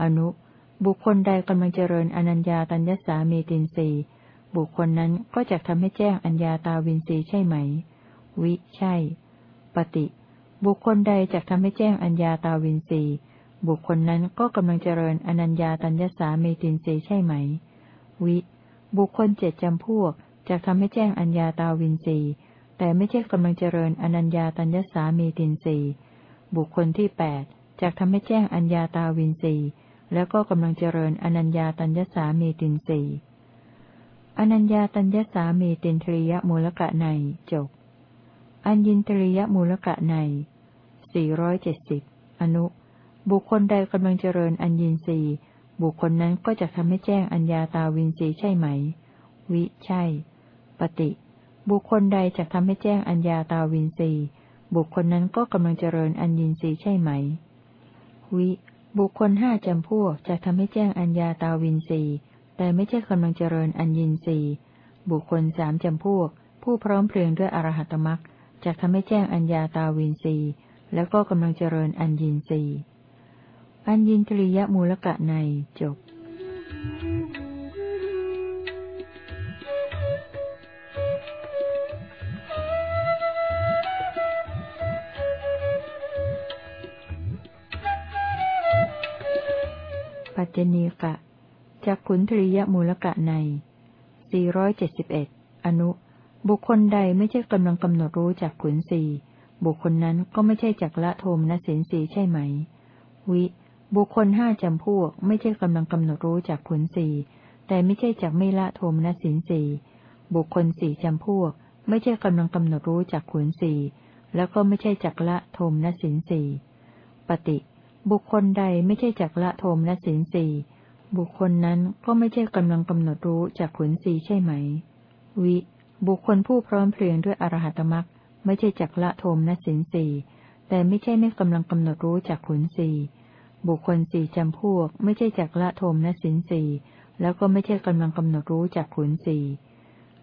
อนุ บุคคลใดกำลังเจริญอนัญญาตัญญสามีตินรีบุคคลนั้นก็จะทำให้แจ้งอัญญาตาวินรีใช่ไหม วิ ใช่ ปฏิ บุคคลใดจะทำให้แจ้งอัญญาตาวินสีบุคคลนั้นก็กำลังเจริญอนัญญาตัญญสามีตินสีใช่ไหม วิ บุคคลเจ็ดจำพวกจะทำให้แจ้งอัญญาตาวินสีแต่ไม่ใช่กำลังเจริญอนัญญาตัญญสามีตินสีบุคคลที่แปดจะทำให้แจ้งอัญญาตาวินสีแล้วก็กำลังเจริญอนัญญาตัญญสามีตินสีอนัญญาตัญญสามีตินทริยมูลกะในจบ อัญญินตริยมูลกะในสี่ร้อยเจ็ดสิบอนุ บุคคลใดกำลังเจริญอัญญินรีบุคคลนั้นก็จะทำให้แจ้งอัญญาตาวินรีใช่ไหม วิ ใช่ ปฏิ บุคคลใดจะทำให้แจ้งอัญญาตาวินรีบุคคลนั้นก็กำลังเจริญอัญญินรีใช่ไหม วิ บุคคลห้าจำพวกจะทำให้แจ้งอัญญาตาวินรีแต่ไม่ใช่กำลังเจริญอัญญินรีบุคคลสามจำพวก ผู้พร้อมเพรียงด้วยอรหัตมรัก จะทำให้แจ้งอัญญาตาวินรีแล้วก็กำลังเจริญอัญญินรีอัญญินตริยมูลกะในจบปัจจณีกะจักขุนทริยมูลกะใน 471 อนุ บุคคลใดไม่ใช่กำลังกำหนดรู้จากขุนสีบุคคลนั้นก็ไม่ใช่จักละโทมนสินสีใช่ไหม วิ บุคคลห้าจำพวก ไม่ใช่กำลังกำหนดรู้จากขุนสีแต่ไม่ใช่จักไม่ละโทมนสินสีบุคคลสี่จำพวก ไม่ใช่กำลังกำหนดรู้จากขุนสีแล้วก็ไม่ใช่จักละโทมนสินสีปฏิ บุคคลใดไม่ใช่จักละโทมนสินสีบุคคลนั้นก็ไม่ใช่กำลังกำหนดรู้จากขุนสีใช่ไหม วิ บุคคลผู้พร้อมเพรียงด้วยอรหัตมรักไม่ใช่จักละโทมนสินสีแต่ไม่ใช่ไม่กำลังกำหนดรู้จากขุนสีบุคคลสี่จำพวก ไม่ใช่จักละโทมนสินสีแล้วก็ไม่ใช่กำลังกำหนดรู้จากขุนสี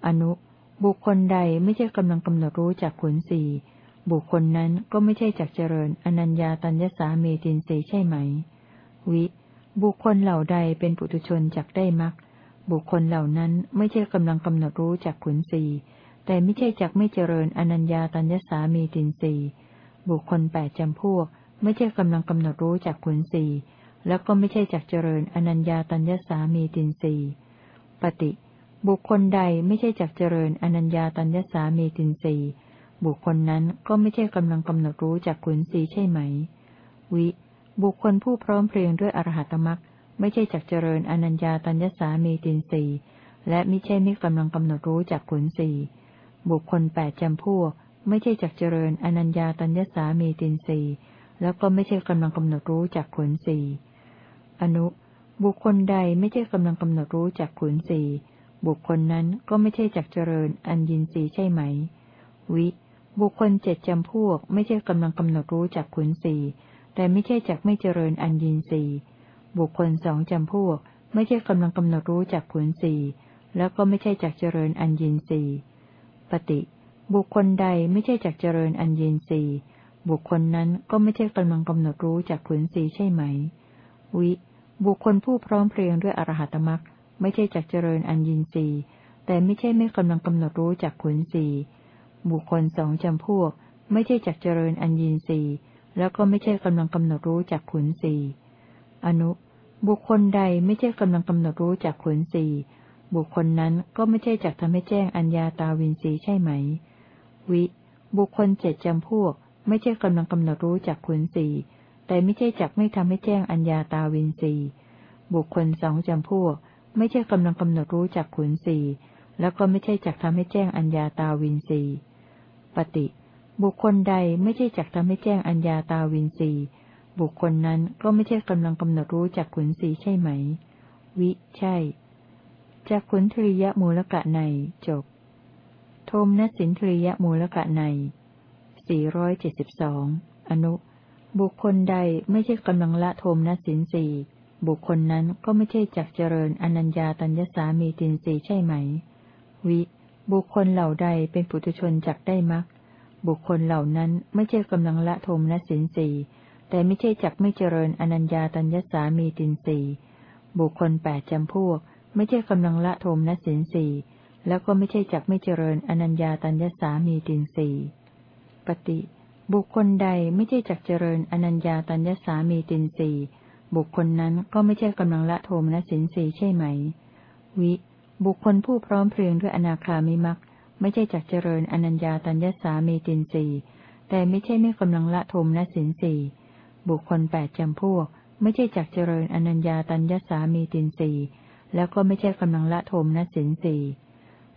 อนุ บุคคลใดไม่ใช่กำลังกำหนดรู้จากขุนสีบุคคลนั้นก็ไม่ใช่จักเจริญอนัญญาตัญญสาเมตินสีใช่ไหม วิ บุคคลเหล่าใดเป็นปุถุชนจักได้มัก บุคคลเหล่านั้นไม่ใช่กำลังกำหนดรู้จากขุนสีแต่ไม่ใช่จักไม่เจริญอนัญญาตัญญสามีตินสีบุคคลแปดจำพวก ไม่ใช่กำลังกำหนดรู้จากขุนสีแล้วก็ไม่ใช่จักเจริญอนัญญาตัญญสามีตินสีปฏิบุคคลใดไม่ใช่จักเจริญอนัญญาตัญญสามีตินสีบุคคลนั้นก็ไม่ใช่กำลังกำหนดรู้จากขุนสีใช่ไหม วิ บุคคลผู้พร้อมเพรียงด้วยอรหัตมรัก ไม่ใช่จักเจริญอนัญญาตัญญสามีตินสีและไม่ใช่ไม่กำลังกำหนดรู้จากขุนสีบุคคลแปดจำพวก ไม่ใช่จักเจริญอนัญญาตัญญสามีตินสีแล้วก็ไม่ใช่กำลังกำหนดรู้จากขุนสีอนุบุคคลใดไม่ใช่กำลังกำหนดรู้จากขุนสีบุคคลนั้นก็ไม่ใช่จักเจริญอัญญินสีใช่ไหม วิ บุคคลเจ็ดจำพวก ไม่ใช่กำลังกำหนดรู้จากขุนสีแต่ไม่ใช่จักไม่เจริญอัญญินสี บุคคลสองจำพวก ไม่ใช่กำลังกำหนดรู้จากขุนสีแล้วก็ไม่ใช่จักเจริญอัญญินสีปฏิบุคคลใดไม่ใช่จักเจริญอัญญินสีบุคคลนั้นก็ไม่ใช่กำลังกำหนดรู้จากขุนสีใช่ไหม วิ บุคคลผู้พร้อมเพรียงด้วยอรหัตมรักไม่ใช่จักเจริญอัญญินสีแต่ไม่ใช่ไม่กำลังกำหนดรู้จากขุนสีบุคคลสองจำพวก ไม่ใช่จักเจริญอัญญินสีแล้วก็ไม่ใช่กำลังกำหนดรู้จากขุนสีอนุ บุคคลใดไม่ใช่กำลังกำหนดรู้จากขุนสีบุคคลนั้นก็ไม่ใช่จักทำให้แจ้งอัญญาตาวินสีใช่ไหม วิ บุคคลเจ็ดจำพวก ไม่ใช่กำลังกำหนดรู้จากขุนสีแต่ไม่ใช่จักไม่ทำให้แจ้งอัญญาตาวินสีบุคคลสองจำพวก ไม่ใช่กำลังกำหนดรู้จากขุนสีแล้วก็ไม่ใช่จักทำให้แจ้งอัญญาตาวินสีปฏิ บุคคลใดไม่ใช่จักทำให้แจ้งอัญญาตาวินสี บุคคลนั้นก็ไม่ใช่กำลังกำหนดรู้จากขุนสีใช่ไหม วิ ใช่จากขุนทริยมูลกะในจบ โทมนสินทริยมูลกะในสี่ร้อยเจ็ดสิบสองอนุ บุคคลใดไม่ใช่กำลังละโทมนสินสี่บุคคลนั้นก็ไม่ใช่จักเจริญอนัญญาตัญญสามีตินสีใช่ไหม วิ บุคคลเหล่าใดเป็นปุถุชนจักได้มัก บุคคลเหล่านั้นไม่ใช่กำลังละโทมนสินสี แต่ไม่ใช่จักไม่เจริญอนัญญาตัญญสามีตินสีบุคคลแปดจำพวก ไม่ใช่กำลังละโทมนสินสีแล้วก็ไม่ใช่จักไม่เจริญอนัญญาตัญญสามีตินสีปฏิบุคคลใดไม่ใช่จักเจริญอนัญญาตัญญสามีตินสีบุคคลนั้นก็ไม่ใช่กำลังละโทมนสินสีใช่ไหม วิ บุคคลผู้พร้อมเพรียงด้วยอนาคามิมักไม่ใช่จักเจริญอนัญญาตัญญสามีตินสีแต่ไม่ใช่ไม่กำลังละโทมนสินสี บุคคลแปดจำพวก ไม่ใช่จักเจริญอนัญญาตัญญสามีตินสีแล้วก็ไม่ใช่กำลังละโทมนสินสี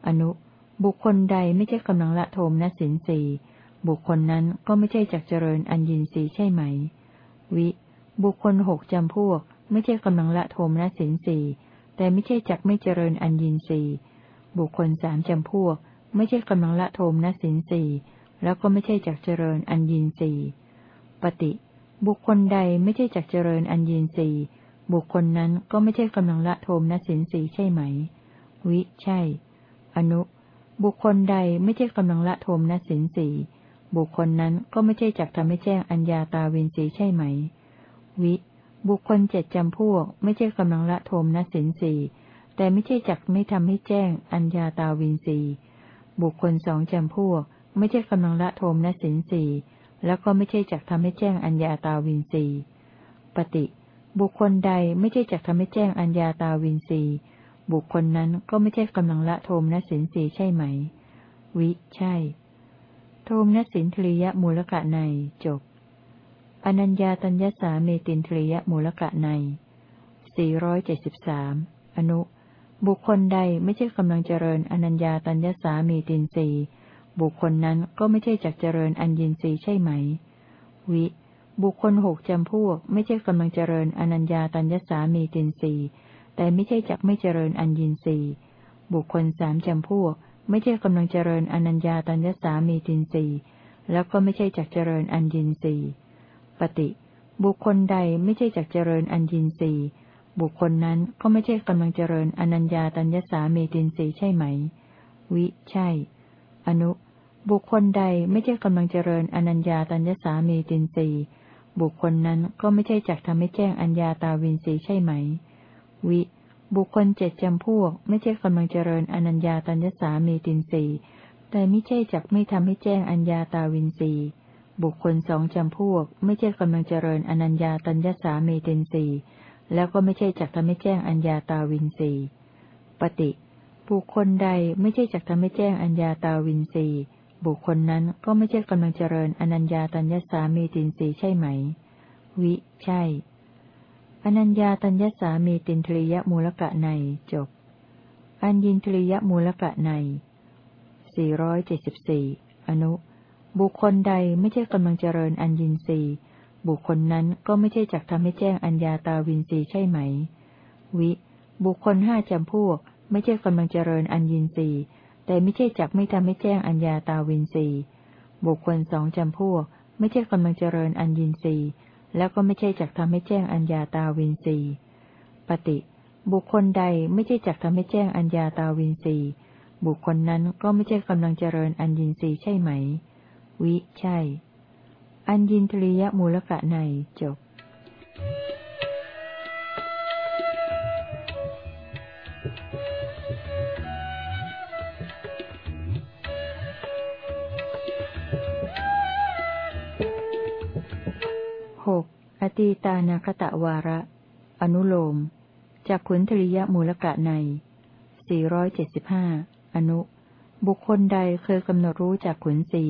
อนุ บุคคลใดไม่ใช่กำลังละโทมนสินสีบุคคลนั้นก็ไม่ใช่จักเจริญอัญญินสีใช่ไหม วิ บุคคลหกจำพวก ไม่ใช่กำลังละโทมนสินสีแต่ไม่ใช่จักไม่เจริญอัญญินสีบุคคลสามจำพวก ไม่ใช่กำลังละโทมนสินสีแล้วก็ไม่ใช่จักเจริญอัญญินสีปฏิ บุคคลใดไม่ใช่จักเจริญอัญญินสีบุคคลนั้นก็ไม่ใช่กำลังละโทมนสินสีใช่ไหม วิ ใช่ อนุ บุคคลใดไม่ใช่กำลังละโทมนสินสีบุคคลนั้นก็ไม่ใช่จักทำให้แจ้งอัญญาตาวินสีใช่ไหม วิ บุคคลเจ็ดจำพวก ไม่ใช่กำลังละโทมนสินสีแต่ไม่ใช่จักไม่ทำให้แจ้งอัญญาตาวินสีบุคคลสองจำพวก ไม่ใช่กำลังละโทมนสินสี แล้วก็ไม่ใช่จักทำให้แจ้งอัญญาตาวินสีปฏิ บุคคลใดไม่ใช่จักทำให้แจ้งอัญญาตาวินสีบุคคลนั้นก็ไม่ใช่กำลังละโทมนสินสีใช่ไหม วิ ใช่ โทมนสินทริยมูลกะในจบ อนัญญาตัญญสาเมตินทริยมูลกะในสี่ร้อยเจ็ดสิบสามอนุ บุคคลใดไม่ใช่กำลังเจริญอนัญญาตัญญสามีตินสี บุคคลนั้นก็ไม่ใช่จักเจริญอัญญินรีใช่ไหม วิ บุคคลหกจำพวก ไม่ใช่กำลังเจริญอนัญญาตัญญสามีตินสีแต่ไม่ใช่จักไม่เจริญอัญญินรีบุคคลสามจำพวก ไม่ใช่กำลังเจริญอนัญญาตัญญสามีตินสีแล้วก็ไม่ใช่จักเจริญอัญญินรีปฏิบุคคลใดไม่ใช่จักเจริญอัญญินรีบุคคลนั้นก็ไม่ใช่กำลังเจริญอนัญญาตัญญสามีตินสีใช่ไหม วิ ใช่ อนุ บุคคลใดไม่ใช่กำลังเจริญอนัญญาตัญญสามีตินสีบุคคลนั้นก็ไม่ใช่จักทำให้แจ้งอัญญาตาวินสีใช่ไหม วิ บุคคลเจ็ดจำพวก ไม่ใช่กำลังเจริญอนัญญาตัญญสามีตินสีแต่ไม่ใช่จักไม่ทำให้แจ้งอัญญาตาวินสีบุคคลสองจำพวก ไม่ใช่กำลังเจริญอนัญญาตัญญสามีตินสีแล้วก็ไม่ใช่จักทำให้แจ้งอัญญาตาวินสีปฏิ บุคคลใดไม่ใช่จักทำให้แจ้งอัญญาตาวินสี บุคคลนั้นก็ไม่ใช่กำลังเจริญอนัญญาตัญญสามีตินสีใช่ไหม วิ ใช่ อนัญญาตัญญสามีตินทริยมูลกะในจบ อัญญินทริยมูลกะในสี่ร้อยเจ็ดสิบสี่อนุ บุคคลใดไม่ใช่กำลังเจริญอัญญินสีบุคคลนั้นก็ไม่ใช่จักทำให้แจ้งอัญญาตาวินสีใช่ไหม วิ บุคคลห้าจำพวก ไม่ใช่กำลังเจริญอัญญินสี แต่ไม่ใช่จักไม่ทำให้แจ้งอัญญาตาวินสีบุคคลสองจำพวก ไม่ใช่กำลังเจริญอัญญินสีแล้วก็ไม่ใช่จักทำให้แจ้งอัญญาตาวินสีปฏิ บุคคลใดไม่ใช่จักทำให้แจ้งอัญญาตาวินสีบุคคลนั้นก็ไม่ใช่กำลังเจริญอัญญินสีใช่ไหม วิใช่ อัญญินทริยมูลกะในจบห อตีตานาคตะวาระ อนุโลม จากขุนทริยมูลกะในสี่ร้อยเจ็ดสิบห้าอนุ บุคคลใดเคยกำหนดรู้จากขุนสี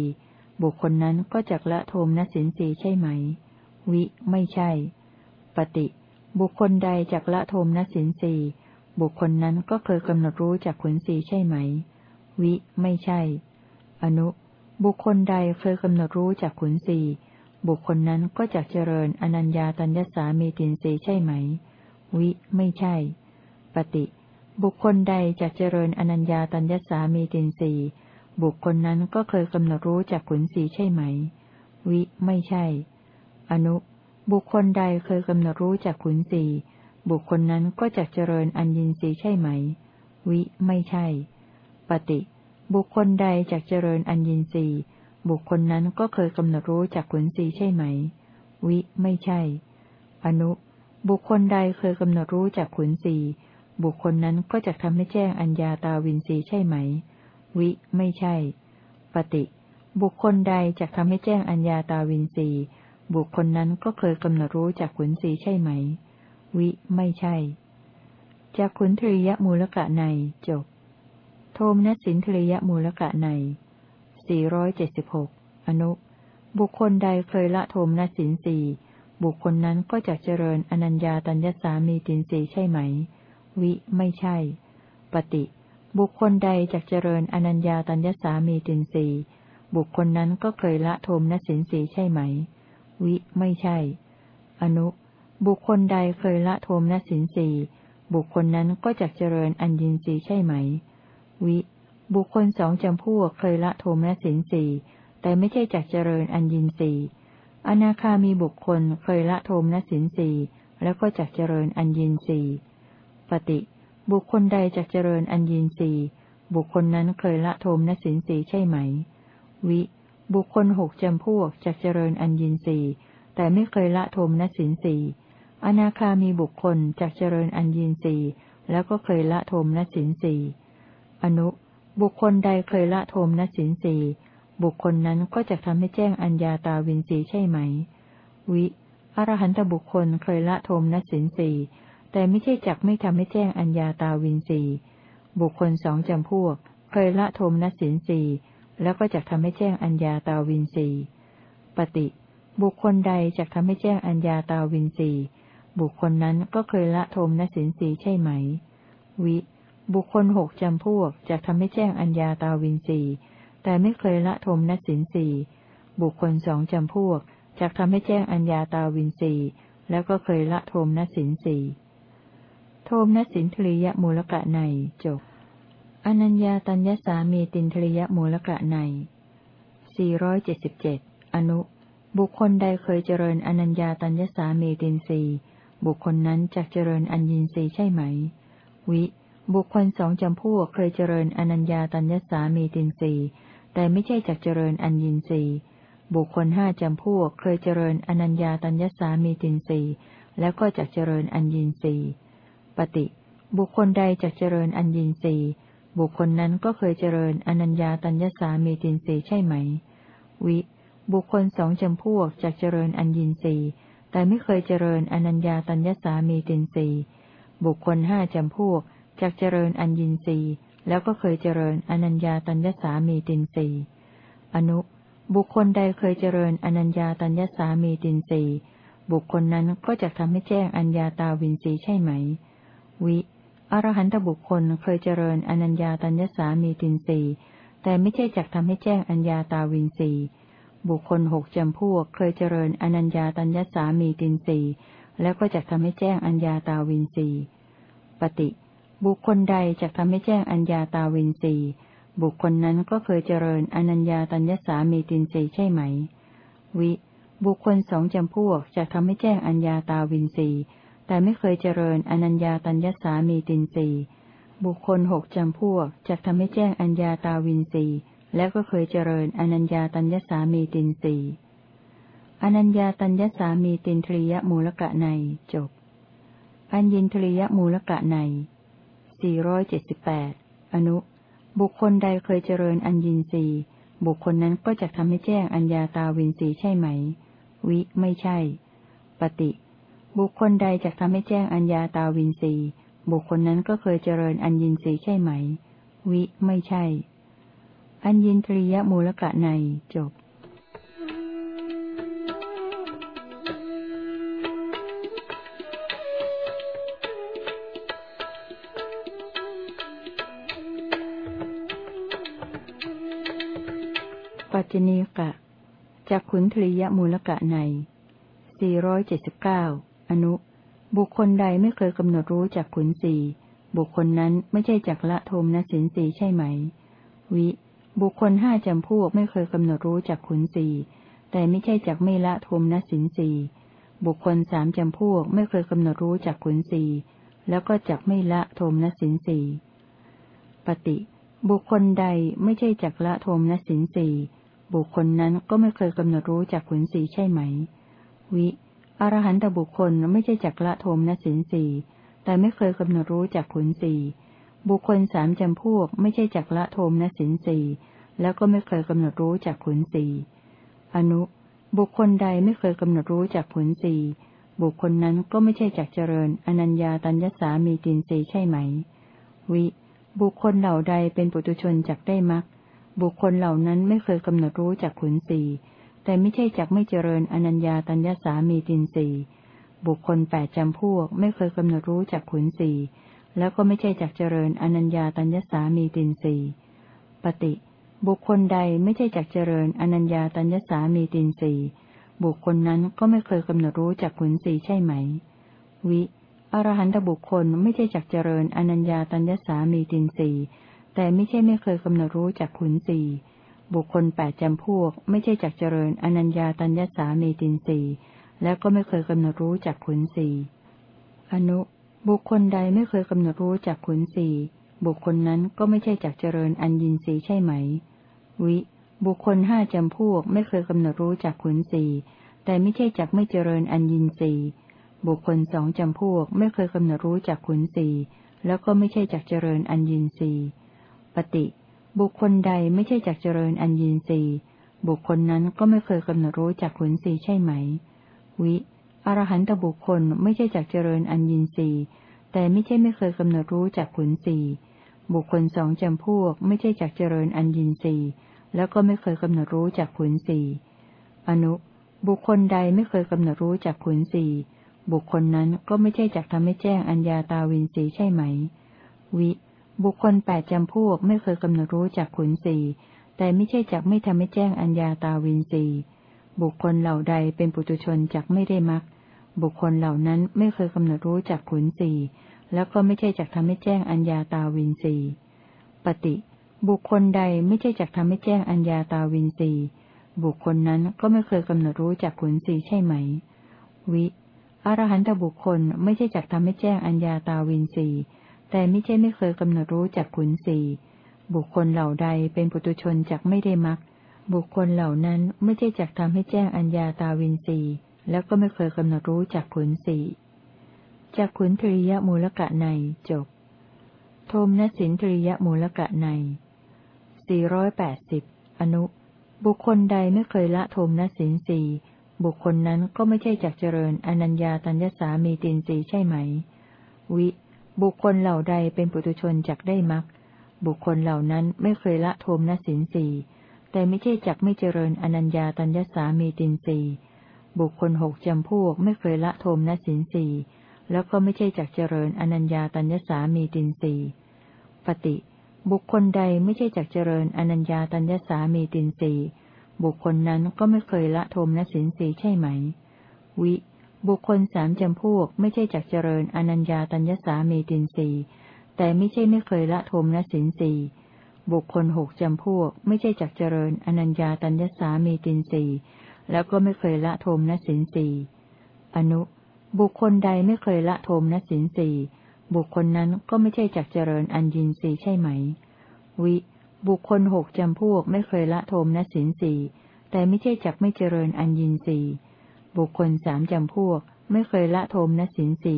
บุคคลนั้นก็จักละโทมนสินสีใช่ไหม วิ ไม่ใช่ ปฏิ บุคคลใดจักละโทมนสินสีบุคคลนั้นก็เคยกำหนดรู้จากขุนสีใช่ไหม วิ ไม่ใช่ อนุ บุคคลใดเคยกำหนดรู้จากขุนสี บุคคลนั้นก็จักเจริญอนัญญาตัญญสามีตินสีใช่ไหม วิ ไม่ใช่ ปฏิ บุคคลใดจักเจริญอนัญญาตัญญสามีตินสีบุคคลนั้นก็เคยกำหนดรู้จากขุนสีใช่ไหม วิ ไม่ใช่ อนุ บุคคลใดเคยกำหนดรู้จากขุนสีบุคคลนั้นก็จักเจริญอัญญินสีใช่ไหม วิ ไม่ใช่ ปฏิ บุคคลใดจักเจริญอัญญินสี บุคคลนั้นก็เคยกำหนดรู้จากขุนสีใช่ไหม วิ ไม่ใช่ อนุ บุคคลใดเคยกำหนดรู้จากขุนสีบุคคลนั้นก็จะทำให้แจ้งอัญญาตาวินสีใช่ไหม วิ ไม่ใช่ ปฏิ บุคคลใดจะทำให้แจ้งอัญญาตาวินสีบุคคลนั้นก็เคยกำหนดรู้จากขุนสีใช่ไหม วิ ไม่ใช่จากขุนทริยมูลกะในจบ โทมนสินทริยมูลกะใน สี่ร้อยเจ็ดสิบหกอนุ บุคคลใดเคยละโทมนสินสีบุคคลนั้นก็จะเจริญอนัญญาตัญญสามีตินสีใช่ไหม วิ ไม่ใช่ ปฏิ บุคคลใดจะเจริญอนัญญาตัญญสามีตินสีบุคคลนั้นก็เคยละโทมนสินสีใช่ไหม วิ ไม่ใช่ อนุ บุคคลใดเคยละโทมนสินสีบุคคลนั้นก็จะเจริญอัญญินสีใช่ไหม วิ บุคคลสองจำพวกเคยละโทมนสินสีแต่ไม่ใช่จักเจริญอัญญินสีอนาคามีบุคคลเคยละโทมนสินสีแล้วก็จักเจริญอัญญินสีปฏิบุคคลใดจักเจริญอัญญินสีบุคคลนั้นเคยละโทมนสินสีใช่ไหม วิ บุคคลหกจำพวกจักเจริญอัญญินสีแต่ไม่เคยละโทมนสินสีอนาคามีบุคคลจักเจริญอัญญินสีแล้วก็เคยละโทมนสินสีอนุ บุคคลใดเคยละโทมนสินสีบุคคลนั้นก็จะทำให้แจ้งอัญญาตาวินสีใช่ไหม วิอรหันตบุคคลเคยละโทมนสินสีแต่ไม่ใช่จักไม่ทำให้แจ้งอัญญาตาวินสีบุคคลสองจำพวก เคยละโทมนสินสีแล้วก็จักทำให้แจ้งอัญญาตาวินสีปฏิ บุคคลใดจักทำให้แจ้งอัญญาตาวินสีบุคคลนั้นก็เคยละโทมนสินสีใช่ไหม วิ บุคคลหกจำพวกจักทำให้แจ้งอัญญาตาวินสีแต่ไม่เคยละโทมนัสินสีบุคคลสองจำพวกจักทำให้แจ้งอัญญาตาวินสีแล้วก็เคยละโทมนัสินสีโทมนัสินทริยมูลกะในจบ อนัญญาตัญญสามีตินทริยมูลกะในสี่ร้อยเจ็ดสิบเจ็ดอนุ บุคคลใดเคยเจริญอนัญญาตัญญสามีตินสีบุคคลนั้นจักเจริญอัญญินรีใช่ไหม วิ บุคคลสองจำพวกเคยเจริญอนัญญาตัญญสามีตินสีแต่ไม่ใช่จักเจริญอัญญินรีบุคคลห้าจำพวกเคยเจริญอนัญญาตัญญสามีตินสีแล้วก็จักเจริญอัญญินรีปฏิ บุคคลใดจักเจริญอัญญินรีบุคคลนั้นก็เคยเจริญอนัญญาตัญญสามีตินสีใช่ไหม วิ บุคคลสองจำพวกจักเจริญอัญญินรีแต่ไม่เคยเจริญอนัญญาตัญญสามีตินรีบุคคลห้าจำพวก จักเจริญอัญญินรีแล้วก็เคยเจริญอนัญญาตัญญสามีตินรีอนุบุคคลใดเคยเจริญอนัญญาตัญญสามีตินรีบุคคลนั้นก็จะทำให้แจ้งอัญญาตาวินรีใช่ไหม วิอรหันตบุคคลเคยเจริญอนัญญาตัญญสามีตินรีแต่ไม่ใช่จักทำให้แจ้งอัญญาตาวินรีบุคคลหกจำพวกเคยเจริญอนัญญาตัญญสามีตินสีแล้วก็จะทำให้แจ้งอัญญาตาวินสีปฏิ บุคคลใดจะทำให้แจ้งอัญญาตาวินสีบุคคลนั้นก็เคยเจริญอนัญญาตัญญสามีตินสีใช่ไหม วิ บุคคลสองจำพวกจะทำให้แจ้งอัญญาตาวินสีแต่ไม่เคยเจริญอนัญญาตัญญสามีตินสีบุคคลหกจำพวกจะทำให้แจ้งอัญญาตาวินสีแล้วก็เคยเจริญอนัญญาตัญญสามีตินสีอนัญญาตัญญสามีตินทริยมูลกะในจบ อัญญินทริยมูลกะใน สี่ร้อยเจ็ดสิบแปดอนุ บุคคลใดเคยเจริญอัญญินสีบุคคลนั้นก็จะทำให้แจ้งอัญญาตาวินสีใช่ไหม วิ ไม่ใช่ ปฏิ บุคคลใดจะทำให้แจ้งอัญญาตาวินสีบุคคลนั้นก็เคยเจริญอัญญินสีใช่ไหม วิ ไม่ใช่ อัญญินทรียมูลกะในจบ จจนีกะจากขุนทรียมูลกะในสี่ร้อนุ บุคคลใดไม่เคยกำหนดรู้จากขุนสีบุคคลนั้นไม่ใช่จักละโทมนสินสีใช่ไหม วิ บุคคลห้าจำพวกไม่เคยกำหนดรู้จักขุนสีแต่ไม่ใช่จักไม่ละทมนสินสีบุคคลสามจำพวกไม่เคยกำหนดรู้จักขุนสีแล้วก็จักไม่ละโทมนสินสีปฏิ บุคคลใดไม่ใช่จักละโทมนสินสี บุคคลนั้นก็ไม่เคยกำหนดรู้จักขุนสีใช่ไหม วิอรหันตบุคคลไม่ใช่จักละโทมนสินสีแต่ไม่เคยกำหนดรู้จักขุนสีบุคคลสามจำพวก ไม่ใช่จักละโทมนสินสีแล้วก็ไม่เคยกำหนดรู้จากขุนสีอนุ บุคคลใดไม่เคยกำหนดรู้จากขุนสีบุคคลนั้นก็ไม่ใช่จักเจริญ อนัญญาตัญญสามีตินสีใช่ไหม วิ บุคคลเหล่าใดเป็นปุตุชนจักได้มัก บุคคลเหล่านั้นไม่เคยกำหนดรู้จากขุนสีแต่ไม่ใช่จักไม่เจริญอนัญญาตัญญสามีตินสีบุคคลแปดจำพวก ไม่เคยกำหนดรู้จากขุนสีแล้วก็ไม่ใช่จักเจริญอนัญญาตัญญสามีตินสีปฏิ บุคคลใดไม่ใช่จักเจริญอนัญญาตัญญสามีตินสีบุคคลนั้นก็ไม่เคยกำหนดรู้จากขุนสีใช่ไหม วิอรหันตบุคคลไม่ใช่จักเจริญอนัญญาตัญญสามีตินสี แต่ไม่ใช่ไม่เคยกำหนดรู้จากขุนสีบุคคลแปดจำพวก ไม่ใช่จักเจริญอนัญญาตัญญสามีตินสีแล้วก็ไม่เคยกำหนดรู้จากขุนสีอนุบุคคลใดไม่เคยกำหนดรู้จากขุนสีบุคคลนั้นก็ไม่ใช่จักเจริญอัญญินรีใช่ไหม วิ บุคคลห้าจำพวก ไม่เคยกำหนดรู้จากขุนสีแต่ไม่ใช่จักไม่เจริญอัญญินรีบุคคลสองจำพวก ไม่เคยกำหนดรู้จากขุนสีแล้วก็ไม่ใช่จักเจริญอัญญินรี ปฏิบุคคลใดไม่ใช่จักเจริญอัญญินรีบุคคลนั้นก็ไม่เคยกำหนดรู้จากขุนสีใช่ไหม วิอรหันตบุคคลไม่ใช่จักเจริญอัญญินทรีแต่ไม่ใช่ไม่เคยกำหนดรู้จากขุนสีบุคคลสองจำพวก ไม่ใช่จักเจริญอัญญินทรีแล้วก็ไม่เคยกำหนดรู้จากขุนสีอนุ บุคคลใดไม่เคยกำหนดรู้จากขุนสีบุคคลนั้นก็ไม่ใช่จักทำให้แจ้งอัญญาตาวินสีใช่ไหม วิ บุคคลแปดจำพวกไม่เคยกำหนดรู้จากขุนสีแต่ไม่ใช่จักไม่ทำให้แจ้งอัญญาตาวินสีบุคคลเหล่าใดเป็นปุตุชนจักไม่ได้มัก บุคคลเหล่านั้นไม่เคยกำหนดรู้จากขุนสีแล้วก็ไม่ใช่จักทำให้แจ้งอัญญาตาวินสีปฏิบุคคลใดไม่ใช่จักทำให้แจ้งอัญญาตาวินสีบุคคลนั้นก็ไม่เคยกำหนดรู้จากขุนสีใช่ไหม วิ อรหันตบุคคลไม่ใช่จักทำให้แจ้งอัญญาตาวินสี แต่ไม่ใช่ไม่เคยกำหนดรู้จากขุนสีบุคคลเหล่าใดเป็นปุตุชนจักไม่ได้มัก บุคคลเหล่านั้นไม่ใช่จักทำให้แจ้งอัญญาตาวินสีแล้วก็ไม่เคยกำหนดรู้จากขุนสีจากขุนทริยมูลกะในจบ โทมนสินทริยมูลกะในสี่ร้อยแปดสิบอนุ บุคคลใดไม่เคยละโทมนสินสีบุคคลนั้นก็ไม่ใช่จักเจริญอนัญญาตัญญสามีตินสีใช่ไหม วิ บุคคลเหล่าใดเป็นปุถุชนจักได้มักบุคคลเหล่านั้นไม่เคยละโทมนสินสีแต่ไม่ใช่จักไม่เจริญอนัญญาตัญญสามีตินสีบุคคลหกจำพวกไม่เคยละโทมนสินสีแล้วก็ไม่ใช่จักเจริญอนัญญาตัญญสามีตินสีปฏิ บุคคลใดไม่ใช่จักเจริญอนัญญาตัญญสามีตินสีบุคคลนั้นก็ไม่เคยละโทมนสินสีใช่ไหม วิ บุคคลสามจำพวกไม่ใช่จักเจริญอนัญญาตัญญสามีตินสีแต่ไม่ใช่ไม่เคยละโทมนสินสีบุคคลหกจำพวกไม่ใช่จักเจริญอนัญญาตัญญสามีตินสีแล้วก็ไม่เคยละโทมนสินสีอนุ บุคคลใดไม่เคยละโทมนสินสีบุคคลนั้นก็ไม่ใช่จักเจริญอัญญินสีใช่ไหม วิ บุคคลหกจำพวกไม่เคยละโทมนสินสีแต่ไม่ใช่จักไม่เจริญอัญญินสี บุคคลสามจำพวก ไม่เคยละโทมนสินสี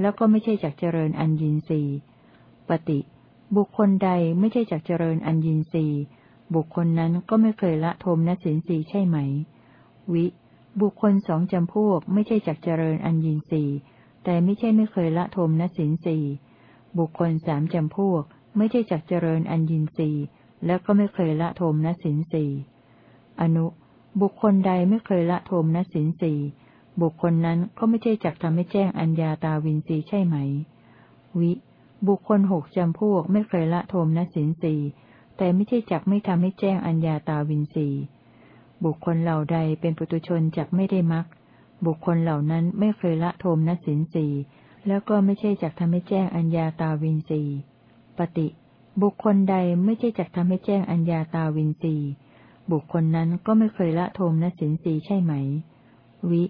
แล้วก็ไม่ใช่จักเจริญอัญญินสีปฏิ บุคคลใดไม่ใช่จักเจริญอัญญินสีบุคคลนั้นก็ไม่เคยละโทมนสินสีใช่ไหม วิ บุคคลสองจำพวก ไม่ใช่จักเจริญอัญญินสีแต่ไม่ใช่ไม่เคยละโทมนสินสีบุคคลสามจำพวก ไม่ใช่จักเจริญอัญญินสีแล้วก็ไม่เคยละโทมนสินสีอนุ บุคคลใดไม่เคยละโทมนสินสีบุคคลนั้นก็ไม่ใช่จักทำให้แจ้งอัญญาตาวินสีใช่ไหม วิ บุคคลหกจำพวกไม่เคยละโทมนสินสีแต่ไม่ใช่จักไม่ทำให้แจ้งอัญญาตาวินสีบุคคลเหล่าใดเป็นปุตุชนจักไม่ได้มัก บุคคลเหล่านั้นไม่เคยละโทมนสินสีแล้วก็ไม่ใช่จักทำให้แจ้งอัญญาตาวินสีปฏิ บุคคลใดไม่ใช่จักทำให้แจ้งอัญญาตาวินสี บุคคลนั้นก็ไม่เคยละโทมนสินสีใช่ไหม วิ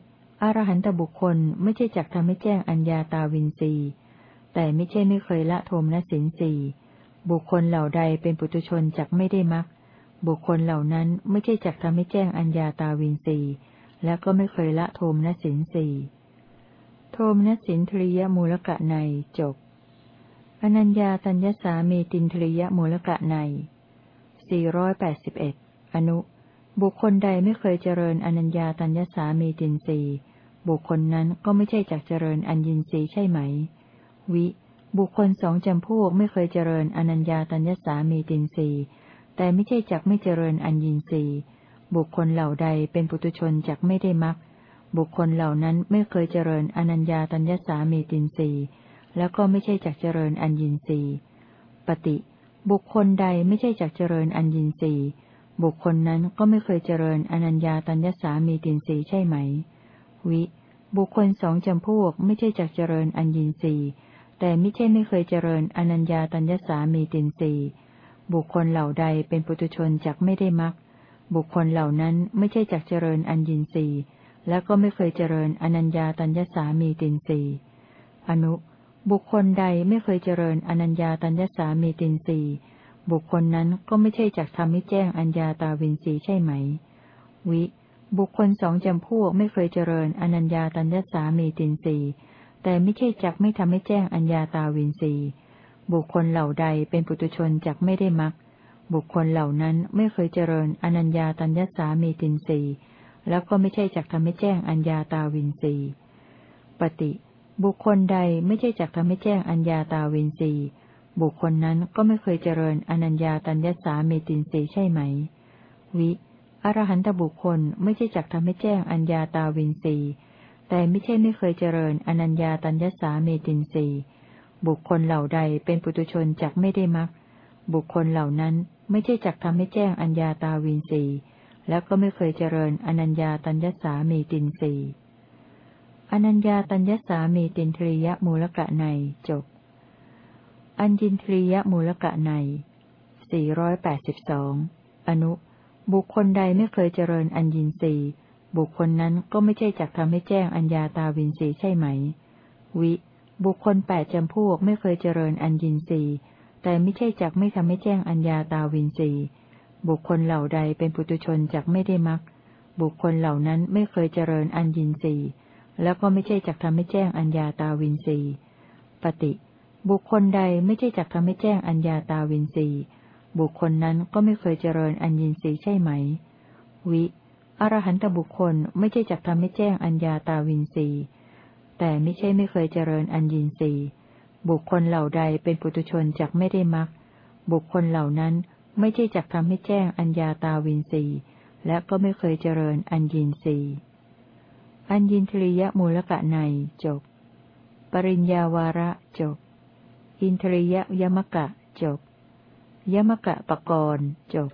อรหันตบุคคลไม่ใช่จักทำให้แจ้งอัญญาตาวินสีแต่ไม่ใช่ไม่เคยละโทมนสินสีบุคคลเหล่าใดเป็นปุตุชนจักไม่ได้มัก บุคคลเหล่านั้นไม่ใช่จักทำให้แจ้งอัญญาตาวินสีและก็ไม่เคยละโทมนสินสีโทมนสินทริยมูลกะในจบอนัญญาตัญญสามีตินทริยมูลกะในสี่ร้ อนุ บุคคลใดไม่เคยเจริญอนัญญาตัญญสามีตินสีบุคคลนั้นก็ไม่ใช่จักเจริญอัญญินสีใช่ไหม วิ บุคคลสองจำพวกไม่เคยเจริญอนัญญาตัญญสามีตินสีแต่ไม่ใช่จักไม่เจริญอัญญินรีบุคคลเหล่าใดเป็นปุตุชนจักไม่ได้มัก บุคคลเหล่านั้นไม่เคยเจริญอนัญญาตัญญสามีตินรีแล้วก็ไม่ใช่จักเจริญอัญญินรีปฏิ บุคคลใดไม่ใช่จักเจริญอัญญินรี บุคคลนั้นก็ไม่เคยเจริญอนัญญาตัญญสามีตินรีใช่ไหม วิ บุคคลสองจำพวกไม่ใช่จักเจริญอัญญินรีแต่ไม่ใช่ไม่เคยเจริญอนัญญาตัญญสามีตินรีบุคคลเหล่าใดเป็นปุตุชนจักไม่ได้มัก บุคคลเหล่านั้นไม่ใช่จักเจริญอัญญินรีและก็ไม่เคยเจริญอนัญญาตัญญสามีตินรีอนุ บุคคลใดไม่เคยเจริญอนัญญาตัญญสามีตินรี บุคคลนั้นก็ไม่ใช่จักทำให้แจ้งอัญญาตาวินรีใช่ไหม วิ บุคคลสองจำพวกไม่เคยเจริญอนัญญาตัญญสามีตินรีแต่ไม่ใช่จักไม่ทำให้แจ้งอัญญาตาวินรีบุคคลเหล่าใดเป็นปุตุชนจักไม่ได้มัก บุคคลเหล่านั้นไม่เคยเจริญอนัญญาตัญญสามีตินสีแล้วก็ไม่ใช่จักทำให้แจ้งอัญญาตาวินสีปฏิ บุคคลใดไม่ใช่จักทำให้แจ้งอัญญาตาเวนสี บุคคลนั้นก็ไม่เคยเจริญอนัญญาตัญญสาเมตินสีใช่ไหม วิอรหันตบุคคลไม่ใช่จักทำให้แจ้งอัญญาตาวินสีแต่ไม่ใช่ไม่เคยเจริญอนัญญาตัญญสาเมตินสีบุคคลเหล่าใดเป็นปุตุชนจักไม่ได้มัก บุคคลเหล่านั้นไม่ใช่จักทำให้แจ้งอัญญาตาวินสีแล้วก็ไม่เคยเจริญอนัญญาตัญญสาเมตินสีอนัญญาตัญญสาเมตินทริยมูลกะในจบ อัญจินทริยมูลกะในสี่ร้อนุ บุคคลใดไม่เคยเจริญอัญญินรีบุคคลนั้นก็ไม่ใช่จักทำให้แจ้งอัญญาตาวินสีใช่ไหม วิ บุคคลแปดจำพวกไม่เคยเจริญอัญญินรีแต่ไม่ใช่จักไม่ทำให้แจ้งอัญญาตาวินสีบุคคลเหล่าใดเป็นปุตุชนจักไม่ได้มัก บุคคลเหล่านั้นไม่เคยเจริญอัญญินรีแล้วก็ไม่ใช่จักทำให้แจ้งอัญญาตาวินสีปฏิ บุคคลใดไม่ใช่จักทำให้แจ้งอัญญาตาวินสีบุคคลนั้นก็ไม่เคยเจริญอัญญินรีใช่ไหม วิ อรหันตบุคคลไม่ใช่จักทำให้แจ้งอัญญาตาวินสีแต่ไม่ใช่ไม่เคยเจริญอัญญินรีบุคคลเหล่าใดเป็นปุตุชนจักไม่ได้มัก บุคคลเหล่านั้นไม่ใช่จักทำให้แจ้งอัญญาตาวินสีและก็ไม่เคยเจริญอัญญินรีอัญญินทริยมูลกะในจบ ปริญญาวาระจบ อินทริยยมกะจบ ยมกะปกรณ์จบ